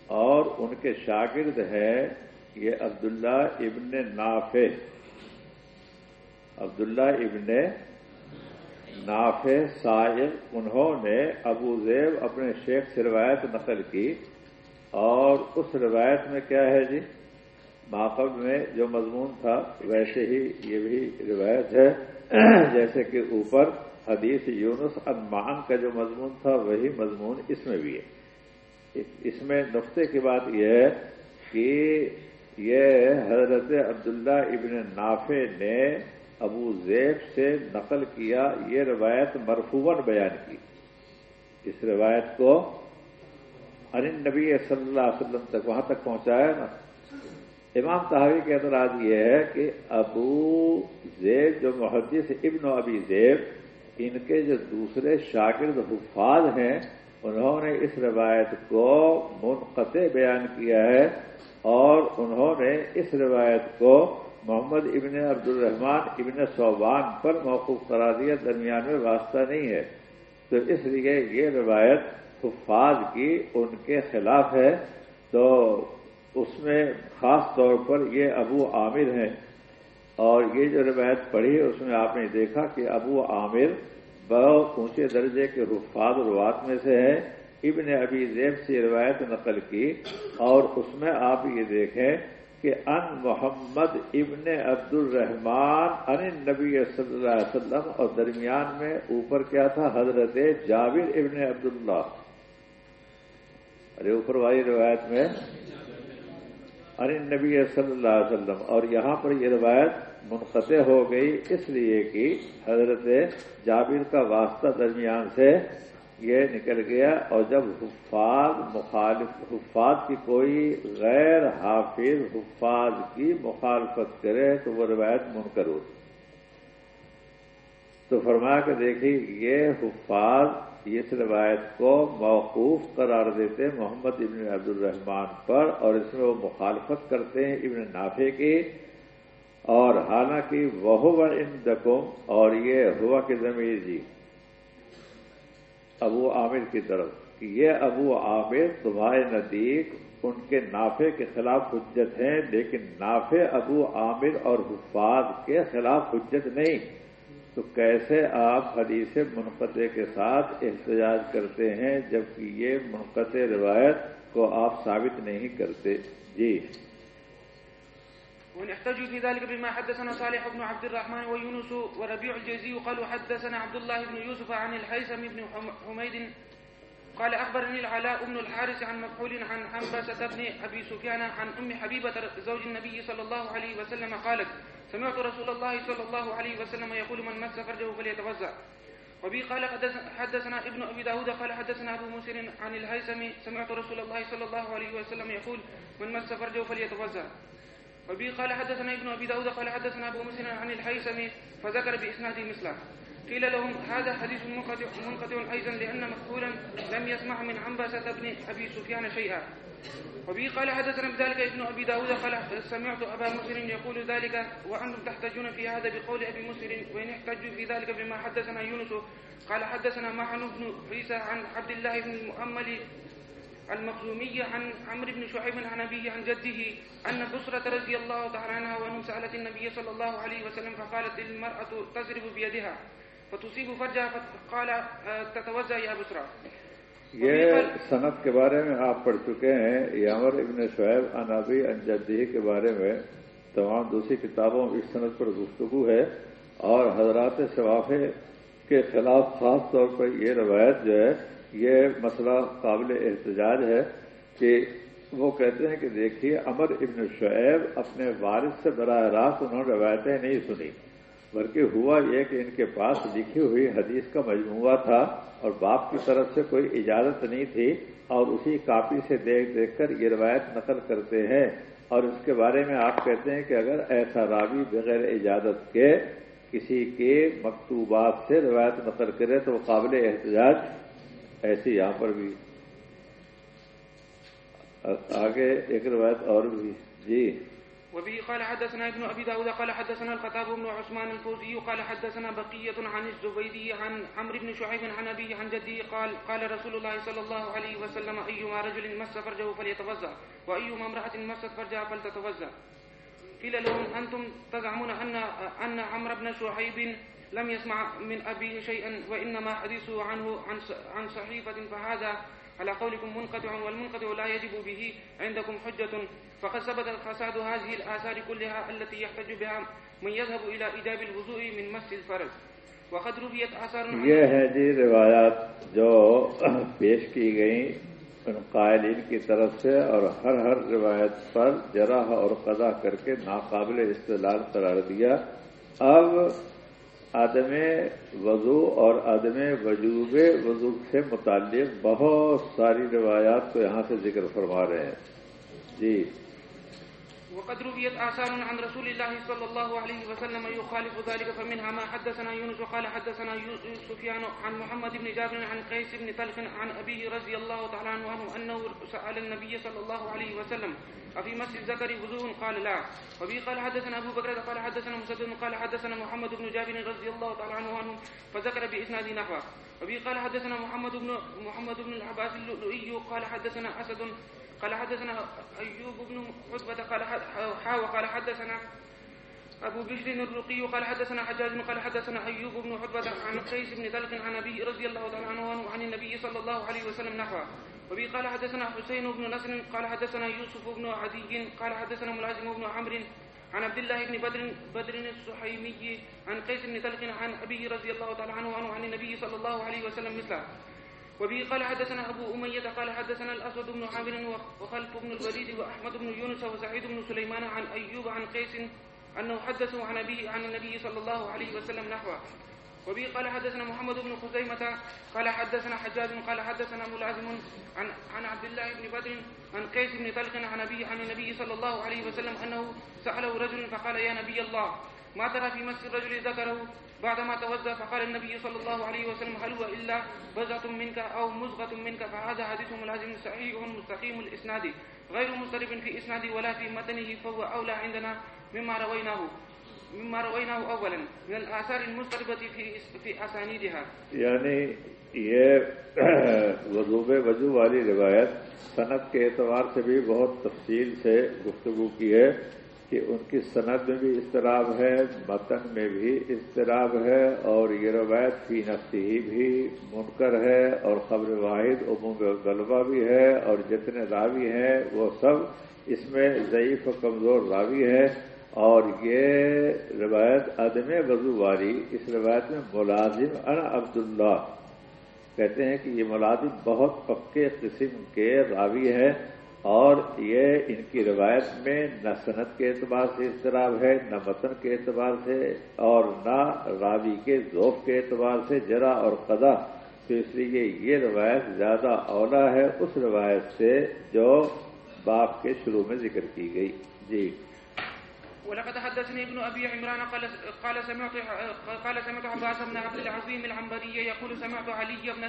اور ان کے شاگرد ہیں، یہ عبداللہ ابن نافع۔ عبداللہ ابن نافع صاحب انہوں نے ابو زیب اپنے شیخ سے روایت نقل کی۔ اور اس روایت میں کیا ہے جی؟ ماقب میں جو مضمون تھا، ویسے ہی یہ بھی روایت ہے۔ *clears throat* جیسے کہ اوپر حدیث یونس انمان کا جو مضمون تھا، وہی مضمون اس میں بھی ہے۔ اس میں نقطے کی بات یہ ہے کہ یہ حضرت عبداللہ ابن نافع نے ابو زیب سے نقل کیا، یہ روایت مرفوباً بیان کی۔ اس روایت کو ان نبی صلی اللہ علیہ وسلم تک وہاں تک پہنچایا نا۔ امام تحوی کے اعتراض یہ ہے کہ ابو زیب جو محدث ابن ابی زیب ان کے جو دوسرے شاگرد حفاظ ہیں، انہوں نے اس روایت کو منقطع بیان کیا ہے اور انہوں نے اس روایت کو محمد ابن عبد الرحمان ابن صوبان پر موقف قرار دیا درمیان میں واسطہ نہیں ہے۔ تو اس لیے یہ روایت حفاظ کی ان کے خلاف ہے۔ تو اس میں خاص طور پر یہ ابو عامر ہیں۔ اور یہ جو روایت پڑھی ہے، اس میں آپ نے دیکھا کہ ابو عامر بہت اونچے درجے کے حفاظ روات میں سے ہے۔ ابن ابی زیب سے روایت نقل کی اور اس میں آپ یہ دیکھیں کہ ان محمد ابن عبد الرحمان ان نبی صلی اللہ علیہ وسلم اور درمیان میں اوپر کیا تھا؟ حضرت جابر ابن عبداللہ۔ ارے، اوپر والی روایت میں ان نبی صلی اللہ علیہ وسلم، اور یہاں پر یہ روایت منقطع ہو گئی اس لیے کہ حضرت جابر کا واسطہ درمیان سے یہ نکل گیا اور جب حفاظ مخالف حفاظ کی کوئی غیر حافظ حفاظ کی مخالفت کرے تو وہ روایت منکر ہوتی۔ تو فرما کے دیکھیے، یہ حفاظ اس روایت کو موقوف قرار دیتے محمد ابن عبد الرحمان پر اور اس میں وہ مخالفت کرتے ہیں ابن نافے کی اور حالانکہ وہ ان دکم اور یہ ہوا کے ضمیر جی؟ ابو عامر کی طرف کہ یہ ابو عامر تمہارے نزدیک ان کے نافے کے خلاف حجت ہیں، لیکن نافے ابو عامر اور حفاظ کے خلاف حجت نہیں۔ تو کیسے آپ حدیث منقطع کے ساتھ احتجاج کرتے ہیں جبکہ یہ منقطع روایت کو آپ ثابت نہیں کرتے؟ جی۔ وإن احتجوا في ذلك بما حدثنا صالح بن عبد الرحمن ويونس وربيع الجيزي قالوا حدثنا عبد الله بن يوسف عن الهيثم بن حميد قال أخبرني العلاء بن الحارث عن مكحول عن حنبسة بن أبي سفيان عن أم حبيبة زوج النبي صلى الله عليه وسلم قالت سمعت رسول الله صلى الله عليه وسلم يقول من مس فرجه فليتوزع وبي قال حدثنا ابن أبي داود قال حدثنا أبو مسر عن الهيثم سمعت رسول الله صلى الله عليه وسلم يقول من مس فرجه فليتوزع وبه قال حدثنا ابن أبي داود قال حدثنا أبو مسلم عن الحيثم فذكر باسناده مثله. قيل لهم هذا حديث منقطع منقطع أيضا لأن مقبولا لم يسمع من عنبسة بن أبي سفيان شيئا. وبه قال حدثنا بذلك ابن أبي داود قال سمعت أبا مسلم يقول ذلك وأنتم تحتجون في هذا بقول أبي مسلم وإن احتجوا في ذلك بما حدثنا يونس. قال حدثنا معن بن عيسى عن عبد الله بن المؤمل المخزومي عن عمرو بن شعيب عن أبيه عن جده أن بصرة رضي الله تعالى عنها وأنهم سألت النبي صلى الله عليه وسلم فقالت المرأة تزرب بيدها فتصيب فرجها فقال تتوزع يا بصرة. یہ صنعت کے بارے میں آپ پڑھ چکے ہیں یامر ابن شعیب انابی انجدی کے بارے میں تمام دوسری کتابوں اس صنعت پر گفتگو ہے اور حضرات شوافے کے خلاف خاص طور پر یہ روایت جو ہے یہ مسئلہ قابل احتجاج ہے کہ وہ کہتے ہیں کہ دیکھیے امر ابن شعیب اپنے والد سے براہ راست انہوں نے روایتیں نہیں سنی، بلکہ ہوا یہ کہ ان کے پاس لکھی ہوئی حدیث کا مجموعہ تھا اور باپ کی طرف سے کوئی اجازت نہیں تھی اور اسی کاپی سے دیکھ دیکھ کر یہ روایت نقل کرتے ہیں۔ اور اس کے بارے میں آپ کہتے ہیں کہ اگر ایسا راوی بغیر اجازت کے کسی کے مکتوبات سے روایت نقل کرے تو وہ قابل احتجاج ایسی یہاں پر بھی آگے ایک روایت اور بھی جی وبه قال حدثنا ابن أبي داود قال حدثنا الخطاب بن عثمان الفوزي قال حدثنا بقية عن الزبيدي عن عمرو بن شعيب عن ابي عن جدي قال قال رسول الله صلى الله عليه وسلم أيما رجل مس فرجه فليتوزع وأيما امرأة مست فرجها فلتتوزع. قيل لهم أنتم تزعمون أن أن عمرو بن شعيب لم يسمع من أبيه شيئا، وإنما حديثه عنه عن صحيفة، فهذا على قولكم منقطع والمنقطع لا يجب به عندكم حجة. فقد ثبت فساد هذه الآثار كلها التي يحتج بها من يذهب إلى إيجاب الوضوء من مس الفرج. وقد رويت آثار یہ ہے جی روایات جو *coughs* پیش کی گئیں ان قائلین کی طرف سے اور ہر ہر روایت پر جرح اور قضا کر کے ناقابل استدلال قرار دیا۔ اب عدم وضو اور عدم وجوب وضو سے متعلق بہت ساری روایات کو یہاں سے ذکر فرما رہے ہیں۔ جی۔ وقد رويت آثار عن رسول الله صلى الله عليه وسلم يخالف ذلك، فمنها ما حدثنا يونس، وقال حدثنا سفيان عن محمد بن جابر عن قيس بن طلق عن أبيه رضي الله تعالى عنه أنه سأل النبي صلى الله عليه وسلم، أفي مس الذكر وضوء؟ قال لا. وبه قال حدثنا أبو بكر، قال حدثنا مسدد، قال حدثنا محمد بن جابر رضي الله تعالى عنه عنه فذكر بإسناد نحوه. وبه قال حدثنا محمد بن محمد بن العباس اللؤلؤي، قال حدثنا أسد قال حدثنا أيوب بن عتبة قال حا وقال حدثنا أبو بشر الرقي قال حدثنا حجاج قال حدثنا أيوب بن عتبة عن قيس بن طلق عن أبي رضي الله تعالى عنه عن النبي صلى الله عليه وسلم نحوه. وبه قال حدثنا حسين بن نصر قال حدثنا يوسف بن عدي قال حدثنا ملازم بن عمرو عن عبد الله بن بدر بدر السحيمي عن قيس بن طلق عن أبي رضي الله تعالى عنه عن النبي صلى الله عليه وسلم مثله. وبه قال حدثنا أبو أمية قال حدثنا الأسود بن عامر وخلف بن الوليد وأحمد بن يونس وسعيد بن سليمان عن أيوب عن قيس أنه حدثوا عن أبيه عن النبي صلى الله عليه وسلم نحوه. وبه قال حدثنا محمد بن خزيمة قال حدثنا حجاج قال حدثنا ملازم عن عن عبد الله بن بدر عن قيس بن طلق عن أبي عن النبي صلى الله عليه وسلم أنه سأله رجل فقال يا نبي الله ما ترى في مس الرجل ذكره بعدما توزع فقال النبي صلى الله عليه وسلم، هل هو إلا بزعة منك أو مزغة منك؟ فهذا حديث ملازم صحيح مستقيم الإسناد، غير مضطرب في إسناد ولا في متنه، فهو أولى عندنا مما رويناه مما رويناه اولا من الاثار المضطربه في في اسانيدها یعنی یہ *clears throat* وضوب وضو والی روایت صنعت کے اعتبار سے بھی بہت تفصیل سے گفتگو کی ہے۔ کہ ان کی صنعت میں بھی اضطراب ہے، متن میں بھی اضطراب ہے اور یہ روایت فی نفسی ہی بھی منکر ہے اور خبر واحد، عموم غلبہ بھی ہے اور جتنے راوی ہیں وہ سب اس میں ضعیف و کمزور راوی ہے اور یہ روایت عدم وضو والی اس روایت میں ملازم ان عبداللہ۔ کہتے ہیں کہ یہ ملازم بہت پکے قسم کے راوی ہے اور یہ ان کی روایت میں نہ صنعت کے اعتبار سے اضطراب ہے، نہ متن کے اعتبار سے اور نہ راوی کے ذوف کے اعتبار سے جرا اور قدا۔ تو اس لیے یہ روایت زیادہ اولا ہے، اس روایت سے جو باپ کے شروع میں ذکر کی گئی۔ جی۔ ولقد حدثني ابن أبي عمران قال قال سمعت قال سمعت عباس بن عبد العظيم العنبري يقول سمعت علي بن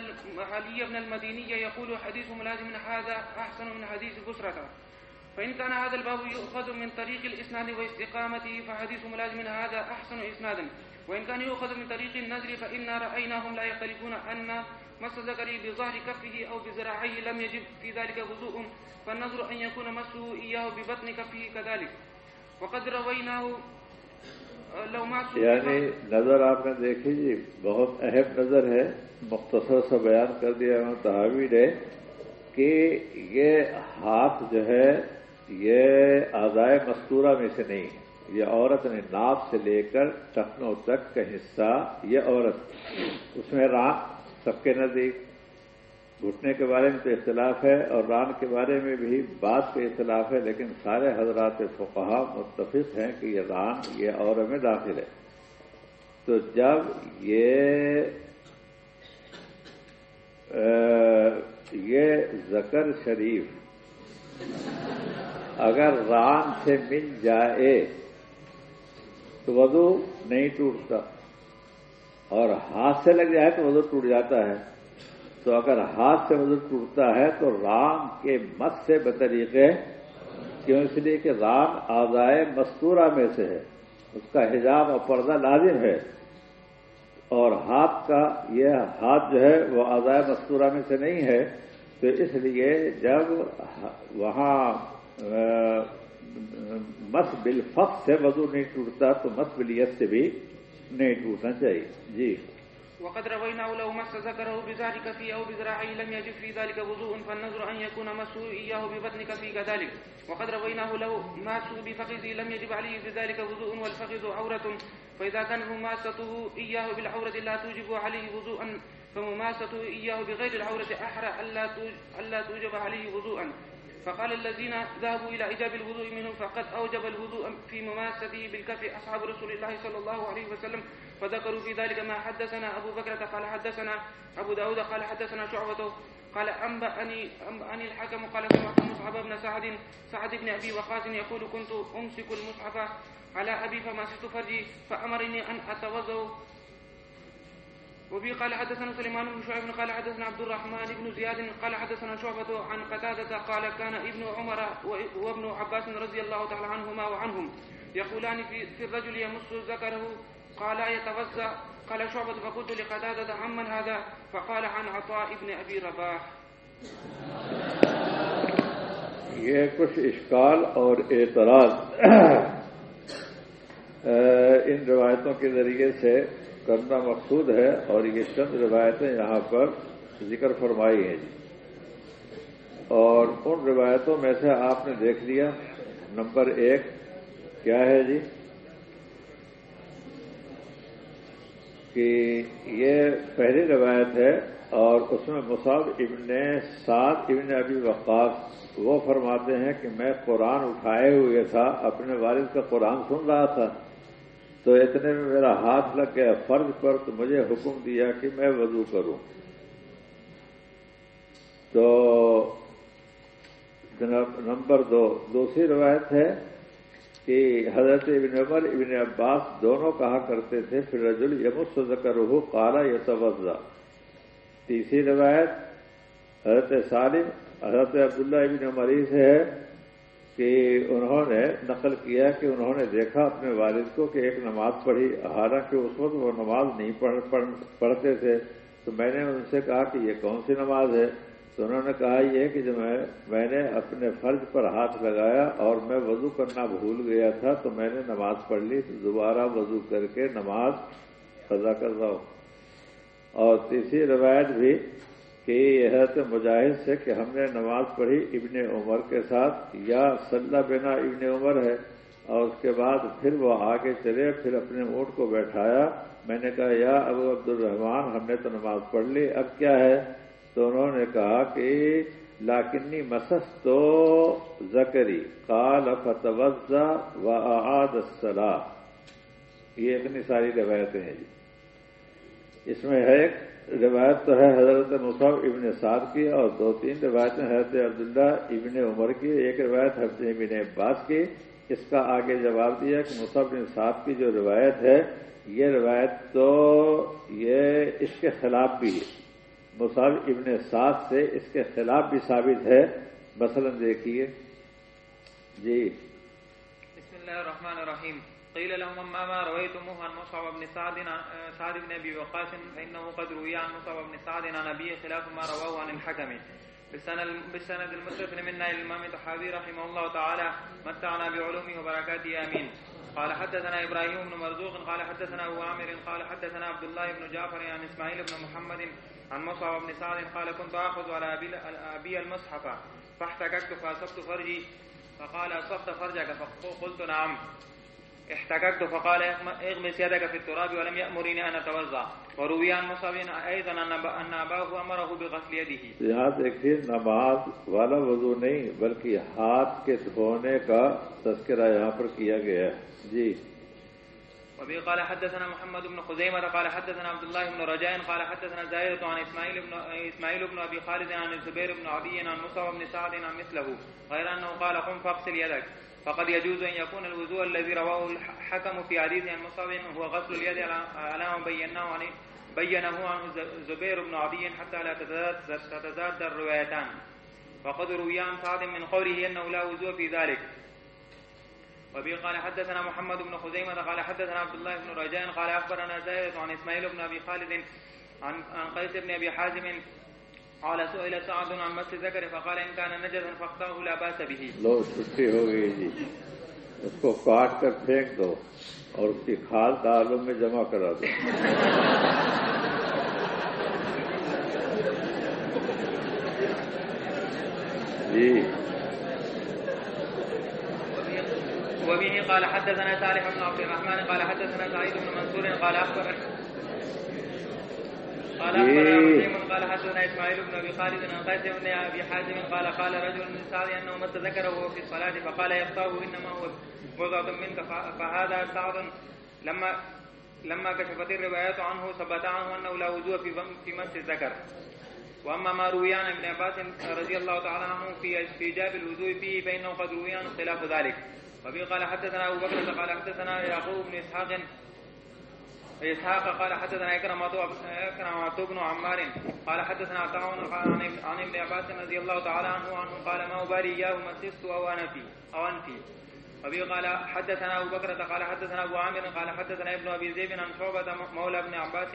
علي بن المديني يقول حديث ملازم هذا أحسن من حديث بصرة فإن كان هذا الباب يؤخذ من طريق الإسناد واستقامته فحديث ملازم هذا أحسن إسنادا. وإن كان يؤخذ من طريق النزل فإنا رأيناهم لا يختلفون أن مس ذكري بظهر كفه أو بذراعيه لم يجب في ذلك وضوء فالنظر أن يكون مسه إياه ببطن كفه كذلك. وقد یعنی نظر آپ نے دیکھی جی بہت اہم نظر ہے مختصر سا بیان کر دیا تحاوی نے کہ یہ ہاتھ جو ہے یہ آزائے مستورہ میں سے نہیں ہے۔ یہ عورت نے ناپ سے لے کر ٹخنوں تک کا حصہ یہ عورت اس میں رات سب کے نزدیک۔ گھٹنے کے بارے میں تو اختلاف ہے اور ران کے بارے میں بھی بات پہ اختلاف ہے، لیکن سارے حضرات فقہا متفق ہیں کہ یہ ران یہ اور میں داخل ہے۔ تو جب یہ یہ زکر شریف اگر ران سے مل جائے تو وضو نہیں ٹوٹتا، اور ہاتھ سے لگ جائے تو وضو ٹوٹ جاتا ہے۔ تو اگر ہاتھ سے وضو ٹوٹتا ہے تو رام کے مت سے بطریقے کیوں اس لیے کہ رام آزائے مستورہ میں سے ہے۔ اس کا حجاب اور پردہ لازم ہے۔ اور ہاتھ کا یہ ہاتھ جو ہے وہ آزائے مستورہ میں سے نہیں ہے۔ تو اس لیے جب وہاں مس بالفق سے وضو نہیں ٹوٹتا تو مس بلیت سے بھی نہیں ٹوٹنا چاہیے۔ جی۔ وقد رويناه لو مس ذكره بذلك في أو بذراعي لم يجب في ذلك وضوء فالنظر أن يكون مسه إياه ببطن كفي كذلك. وقد رويناه لو ماسه بفخذه لم يجب عليه في ذلك وضوء والفخذ عورة. فإذا كان مماسته إياه بالعورة لا توجب عليه وضوءا فمماسته إياه بغير العورة أحرى ألا توجب عليه وضوءا. فقال الذين ذهبوا إلى إيجاب الوضوء منهم فقد أوجب الوضوء في مماسته بالكف. أصحاب رسول الله صلى الله عليه وسلم فذكروا في ذلك ما حدثنا أبو بكر قال حدثنا أبو داود قال حدثنا شعبة قال أنبأني أنبأني الحكم قال سمعت مصعب بن سعد سعد بن أبي وقاص يقول كنت أمسك المصحف على أبي فمسست فرجي فأمرني أن أتوضأ. وبي قال حدثنا سليمان بن شعيب قال حدثنا عبد الرحمن بن زياد قال حدثنا شعبة عن قتادة قال كان ابن عمر وابن عباس رضي الله تعالى عنهما وعنهم يقولان في الرجل يمس ذكره قال يتوزع قال شعبة فقلت لقتادة عمن هذا؟ فقال عن عطاء ابن أبي رباح. یہ کچھ اشکال اور اعتراض *coughs* ان روایتوں کے ذریعے سے کرنا مقصود ہے اور یہ چند روایتیں یہاں پر ذکر فرمائی ہیں جی۔ اور ان روایتوں میں سے آپ نے دیکھ لیا۔ نمبر ایک کیا ہے جی؟ کہ یہ پہلی روایت ہے اور اس میں مصعب ابن سعد ابن ابی وقاص وہ فرماتے ہیں کہ میں قرآن اٹھائے ہوئے تھا، اپنے والد کا قرآن سن رہا تھا۔ تو اتنے میں میرا ہاتھ لگ گیا فرض پر تو مجھے حکم دیا کہ میں وضو کروں۔ تو نمبر دو، دوسری روایت ہے کہ حضرت ابن عمر، ابن عباس دونوں کہا کرتے تھے پھر رجل یمس ذکر ہو کالا یتوزا تیسری روایت حضرت سالم، حضرت عبداللہ ابن عمری سے ہے کہ انہوں نے نقل کیا کہ انہوں نے دیکھا اپنے والد کو کہ ایک نماز پڑھی۔ حالانکہ اس وقت وہ نماز نہیں پڑھتے تھے۔ تو میں نے ان سے کہا کہ یہ کون سی نماز ہے؟ تو انہوں نے کہا یہ کہ جب میں نے اپنے فرض پر ہاتھ لگایا اور میں وضو کرنا بھول گیا تھا تو میں نے نماز پڑھ لی دوبارہ وضو کر کے نماز قضا کر رہا ہوں۔ اور تیسری روایت بھی کہ یہ حضرت مجاہد سے کہ ہم نے نماز پڑھی ابن عمر کے ساتھ۔ یا صلاح بنا ابن عمر ہے۔ اور اس کے بعد پھر وہ آگے چلے، پھر اپنے اونٹ کو بیٹھایا۔ میں نے کہا، یا ابو عبد الرحمان ہم نے تو نماز پڑھ لی، اب کیا ہے؟ تو انہوں نے کہا کہ لاکنی مسس تو زکری کال فتوزہ و آد یہ اتنی ساری روایتیں ہیں جی۔ اس میں ہے ایک روایت تو ہے حضرت مصعب ابن سعد کی اور دو تین روایتیں حضرت عبداللہ ابن عمر کی۔ ایک روایت حضرت ابن عباس کی۔ اس کا آگے جواب دیا کہ مصعب ابن سعد کی جو روایت ہے، یہ روایت تو یہ اس کے خلاف بھی ہے۔ مصعب ابن سعد سے اس کے خلاف بھی ثابت ہے۔ مثلا دیکھیے۔ جی۔ بسم اللہ الرحمن الرحیم۔ قيل لهم ما ما رويتموه عن مصعب بن سعد سعد بن ابي وقاص، فانه قد روي عن مصعب بن سعد، عن ابي خلاف ما رواه عن الحكم بالسند المتصل منا الى الامام الطحاوي رحمه الله تعالى متعنا بعلومه وبركاته امين قال حدثنا ابراهيم بن مرزوق، قال حدثنا ابو عامر، قال حدثنا عبد الله بن جعفر، عن اسماعيل بن محمد عن مصعب بن سعد قال كنت اخذ على ابي المصحف، فاحتككت فاصبت فرجي، فقال اصبت فرجك، فقلت نعم. احتككت، فقال اغمس يدك في التراب ولم يأمرني أن أتوضع وروي عن مصعب أيضا أن أباه أمره بغسل يده. یہاں دیکھیے نماز والا وضو نہیں، بلکہ ہاتھ کے دھونے کا تذکرہ یہاں پر کیا گیا ہے۔ جی۔ وبه قال حدثنا محمد بن خزيمة قال حدثنا عبد الله بن رجاء قال حدثنا زائدة عن إسماعيل بن إسماعيل بن أبي خالد عن الزبير بن عدي عن مصعب بن سعد عن مثله غير أنه قال قم فاغسل يدك. فقد يجوز أن يكون الوضوء الذي رواه الحكم في حديث عن مصعب هو غسل اليد على ما بيناه عن بينه عنه زبير بن عدي حتى لا تتزاد الروايتان. وقد روي عن سعد من قوله أنه لا وضوء في ذلك. وبه قال حدثنا محمد بن خزيمة، قال حدثنا عبد الله بن رجاء قال أخبرنا زائدة عن إسماعيل بن أبي خالد عن قيس بن أبي حازم، قال سئل سعد عن مس الذكر، فقال ان كان نجسا فاخطاه لا باس به. لو چھٹی ہو گئی جی۔ اس کو کاٹ کر پھینک دو اور اس کی کھاد دالوں میں جمع کرا دو۔ جی۔ وبه قال حدثنا صالح بن عبد الرحمن قال حدثنا سعيد بن منصور قال اخبرنا قال أخبرنا مسلم قال حدثنا إسماعيل بن أبي خالد عن قيس بن أبي حازم قال قال رجل من سعد أنه مس ذكره وهو في الصلاة فقال يخطاه إنما هو بضعه منك فهذا سعد لما لما كشفت الروايات عنه ثبت عنه أنه لا وضوء في في مس الذكر. وأما ما روي عن ابن عباس رضي الله تعالى عنه في في جاب الوضوء فيه فإنه قد روي عنه خلاف ذلك. وبه قال حدثنا ابو بكر قال حدثنا يعقوب بن اسحاق اسحاق قال حدثنا اكرمة اكرمة بن عمار. قال حدثنا عطاء عن ابن عباس رضي الله تعالى عنه عنه قال ما ابالي اياه مسست او انا في او انفي وبه قال حدثنا ابو بكر قال حدثنا ابو عامر قال حدثنا ابن ابي زيد عن شعبة مولى ابن عباس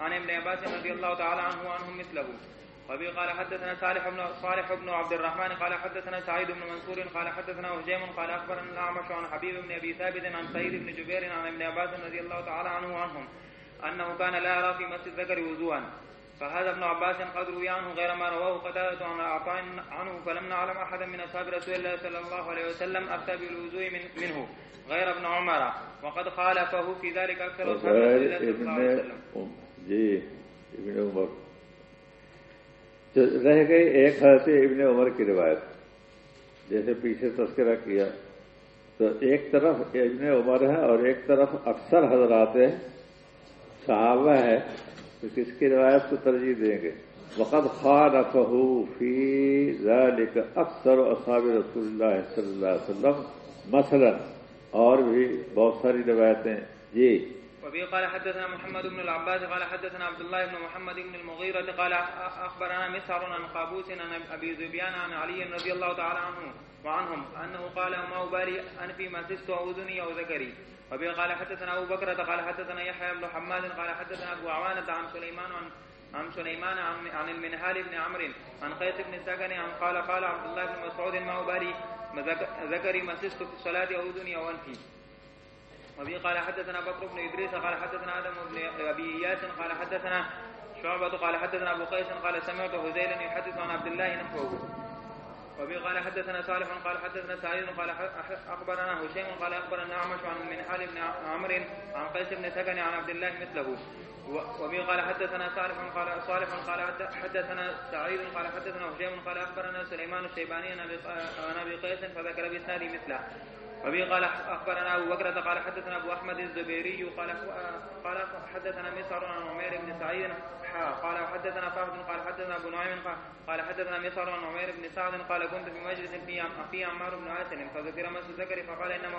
عن ابن عباس رضي الله تعالى عنه وعنهم مثله. وبه قال حدثنا صالح بن صالح بن عبد الرحمن قال حدثنا سعيد بن منصور قال حدثنا هشيم قال اخبرنا الاعمش عن حبيب بن ابي ثابت عن سعيد بن جبير عن ابن عباس رضي الله تعالى عنه وعنهم انه كان لا يرى في مسجد الذكر وضوءا. فهذا ابن عباس قد روي عنه غير ما رواه قتادة عن عطاء عنه، فلم نعلم احدا من اصحاب رسول الله صلى الله عليه وسلم افتى بالوضوء من منه غير ابن عمر. وقد خالفه في ذلك اكثر اصحاب رسول الله صلى الله عليه وسلم. جی ابن عمر. رہ گئی ایک حضرت ابن عمر کی روایت۔ جیسے پیچھے تذکرہ کیا، تو ایک طرف ابن عمر ہے اور ایک طرف اکثر حضرات صحابہ ہے تو کس کی روایت کو ترجیح دیں گے؟ وقت خان فی ذالک اکثر اصحاب رسول اللہ صلی اللہ علیہ وسلم۔ مثلا اور بھی بہت ساری روایتیں۔ جی۔ وبه قال حدثنا محمد بن العباس قال حدثنا عبد الله بن محمد بن المغيرة قال أخبرنا مسعر عن قابوس عن أبي زبيان عن علي رضي الله تعالى عنه وعنهم أنه قال ما أبالي أن في مسست أو أذني أو ذكري. وبه قال حدثنا أبو بكرة قال حدثنا يحيى بن حماد قال حدثنا أبو عوانة عن سليمان عن عن سليمان عن, عن المنهال بن عمرو عن قيس بن سكن عن قال قال عبد الله بن مسعود ما أبالي ذكري مسست في الصلاة أو أذني أو أنفي. وبه قال حدثنا بكر بن إدريس قال حدثنا آدم بن أبي إياس قال حدثنا شعبة قال حدثنا أبو قيس قال سمعت هذيلا يحدث عن عبد الله نحوه. وبه قال حدثنا صالح قال حدثنا سعيد قال أخبرنا هشيم قال أخبرنا أعمش عن من حال بن عمرو عن قيس بن سكن عن عبد الله مثله. وبه قال حدثنا صالح قال صالح قال حدثنا سعيد قال حدثنا هشيم قال أخبرنا سليمان الشيباني عن أبي قيس فذكر بإسناده مثله. وبه قال أخبرنا أبو بكر قال حدثنا أبو أحمد الزبيري قال قال حدثنا مسعر عن عمير بن سعيد قال حدثنا فهد قال حدثنا أبو نعيم قال حدثنا مسعر عن عمير بن سعد قال كنت في مجلس في في عمار بن عاصم فذكر مس الذكر فقال انما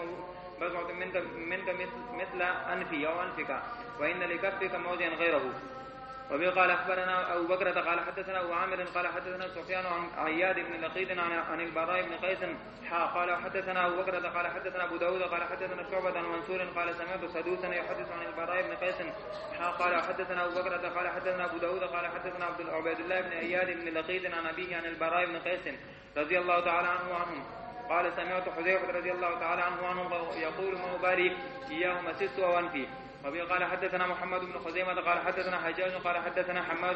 بضعة منك منك مثل أنفي أو أنفك وإن لكفك موضعا غيره. وبه قال أخبرنا أبو بكر قال حدثنا أبو عامر قال حدثنا سفيان عن عياد بن لقيط عن عن البراء بن قيس قال حدثنا أبو بكر قال حدثنا أبو داود قال حدثنا شعبة عن منصور قال سمعت سدوسا يحدث عن البراء بن قيس قال حدثنا أبو بكر قال حدثنا أبو داود قال حدثنا عبد عبيد الله بن اياد بن لقيط عن أبيه عن البراء بن قيس رضي الله تعالى عنه وعنهم. قال سمعت حذيفة رضي الله تعالى عنه وعنهم يقول ما أبالي إياه مسست وأنفي. وبه قال حدثنا محمد بن خزيمة، قال حدثنا حجاج، قال حدثنا حماد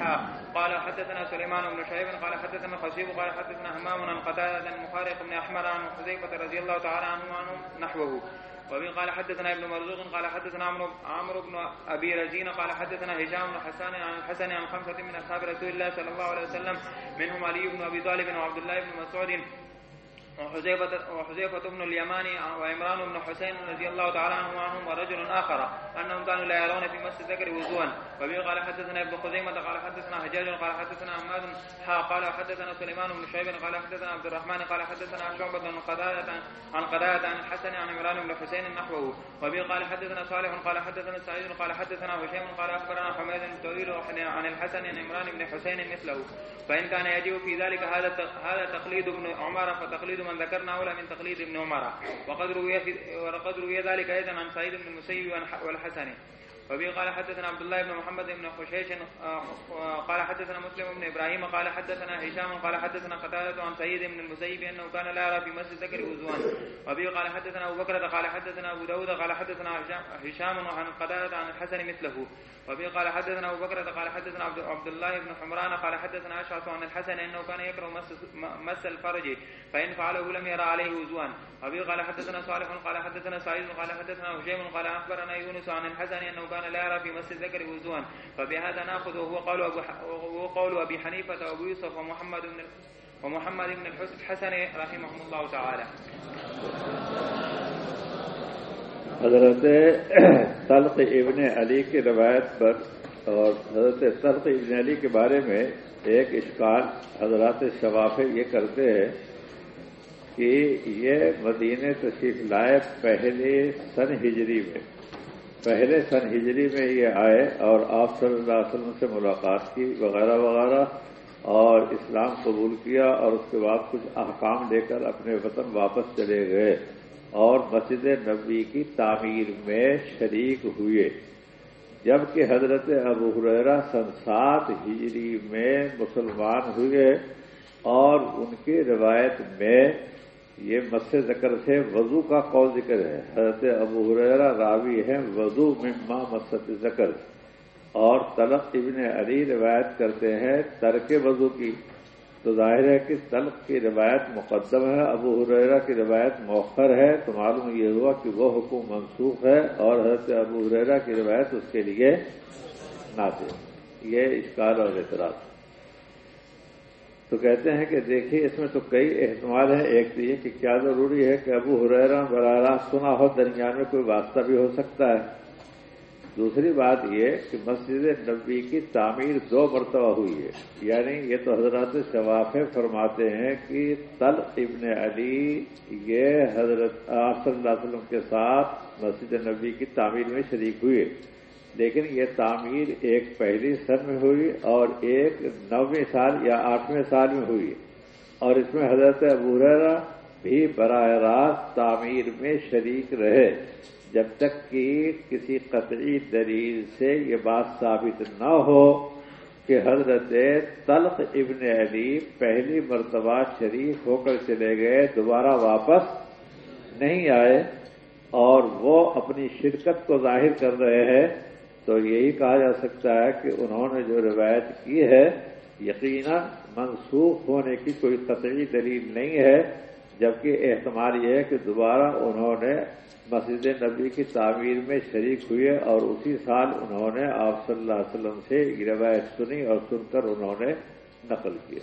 حا قال حدثنا سليمان بن شعيب، قال حدثنا خشيب، قال حدثنا همام عن قتادة مخارق بن أحمر عن حذيفة رضي الله تعالى عنه وعنه نحوه. وبه قال حدثنا ابن مرزوق، قال حدثنا عمرو عمرو بن ابي رزين، قال حدثنا هشام بن حسان عن الحسن عن خمسه من اصحاب رسول الله صلى الله عليه وسلم، منهم علي بن ابي طالب وعبد الله بن مسعود وحذيفة, بن اليماني وعمران بن حسين رضي الله تعالى عنه وعنهم ورجل آخر أنهم كانوا لا يرون في مسجد الذكر وضوءا وبه قال حدثنا ابن خزيمة قال حدثنا حجاج قال حدثنا عماد حا قال حدثنا سليمان بن شعيب قال حدثنا عبد الرحمن قال حدثنا شعبة عن قتادة عن قتادة عن الحسن عن عمران بن حسين نحوه. وبه قال حدثنا صالح قال حدثنا سعيد قال حدثنا هشيم قال أخبرنا حميد الطويل عن الحسن عن عمران بن حسين مثله. فإن كان يجب في ذلك هذا هذا تقليد ابن عمر فتقليد من ذكرنا أولى من تقليد ابن عمر. وقد روي وقد روي ذلك أيضا عن سعيد بن المسيب والحسن. وبه قال حدثنا عبد الله بن محمد بن خشيش قال حدثنا مسلم بن إبراهيم قال حدثنا هشام قال حدثنا قتادة عن سعيد بن المسيب أنه كان لا يرى في مسجد ذكر وزوان. وبه قال حدثنا أبو بكر قال حدثنا أبو داود قال حدثنا هشام عن قتادة عن الحسن مثله. وبه قال حدثنا أبو بكر قال حدثنا عبد الله بن حمران قال حدثنا اشعث عن الحسن إنه كان يكره مس, مس الفرج فإن فعله لم يرى عليه وزوان. وبه قال حدثنا صالح قال حدثنا سعيد قال حدثنا هشيم قال أخبرنا يونس عن الحسن إنه كان لا يرى في مس الذكر وزوا فبهذا نأخذ وهو قول أبو قول أبي حنيفة وأبو يوسف ومحمد بن ومحمد بن الحسن رحمهم الله تعالى. حضرت طلق ابن علی کی روایت پر اور حضرت سرط ابن علی کے بارے میں ایک اشکال حضرات شفاف یہ کرتے ہیں کہ یہ مدینہ تشریف لائے پہلے سن ہجری میں۔ پہلے سن ہجری میں یہ آئے اور آپ صلی اللہ علیہ وسلم سے ملاقات کی وغیرہ وغیرہ اور اسلام قبول کیا اور اس کے بعد کچھ احکام لے کر اپنے وطن واپس چلے گئے۔ اور مسجد نبی کی تعمیر میں شریک ہوئے۔ جبکہ حضرت ابو حریرا سن سات ہجری میں مسلمان ہوئے اور ان کی روایت میں یہ مس ذکر سے وضو کا قول ذکر ہے۔ حضرت ابو حریرا راوی ہے وضو مما مسد ذکر۔ اور طلق ابن علی روایت کرتے ہیں ترک وضو کی۔ تو ظاہر ہے کہ طلق کی روایت مقدم ہے، ابو حریرا کی روایت مؤخر ہے، تو معلوم یہ ہوا کہ وہ حکم منسوخ ہے اور حضرت ابو حریرا کی روایت اس کے لیے ناطے یہ اشکال اور اعتراض۔ تو کہتے ہیں کہ دیکھیے، اس میں تو کئی احتمال ہیں۔ ایک تو یہ کہ کیا ضروری ہے کہ ابو حریرا براہ راست سنا ہو، درمیان میں کوئی واسطہ بھی ہو سکتا ہے۔ دوسری بات یہ کہ مسجد نبی کی تعمیر دو مرتبہ ہوئی ہے۔ یعنی یہ تو حضرت شواف فرماتے ہیں کہ تل ابن علی یہ حضرت آپ صلی اللہ علیہ وسلم کے ساتھ مسجد نبی کی تعمیر میں شریک ہوئے۔ لیکن یہ تعمیر ایک پہلی سن میں ہوئی اور ایک نویں سال یا آٹھویں سال میں ہوئی۔ اور اس میں حضرت ابورا بھی براہ راست تعمیر میں شریک رہے۔ جب تک کہ کسی قطعی دلیل سے یہ بات ثابت نہ ہو کہ حضرت تلق ابن علی پہلی مرتبہ شریف ہو کر چلے گئے، دوبارہ واپس نہیں آئے اور وہ اپنی شرکت کو ظاہر کر رہے ہیں، تو یہی کہا جا سکتا ہے کہ انہوں نے جو روایت کی ہے، یقیناً منسوخ ہونے کی کوئی قطعی دلیل نہیں ہے، جبکہ احتمال یہ ہے کہ دوبارہ انہوں نے مسجد نبی کی تعمیر میں شریک ہوئے اور اسی سال انہوں نے آپ صلی اللہ علیہ وسلم سے روایت سنی اور سن کر انہوں نے نقل کیا۔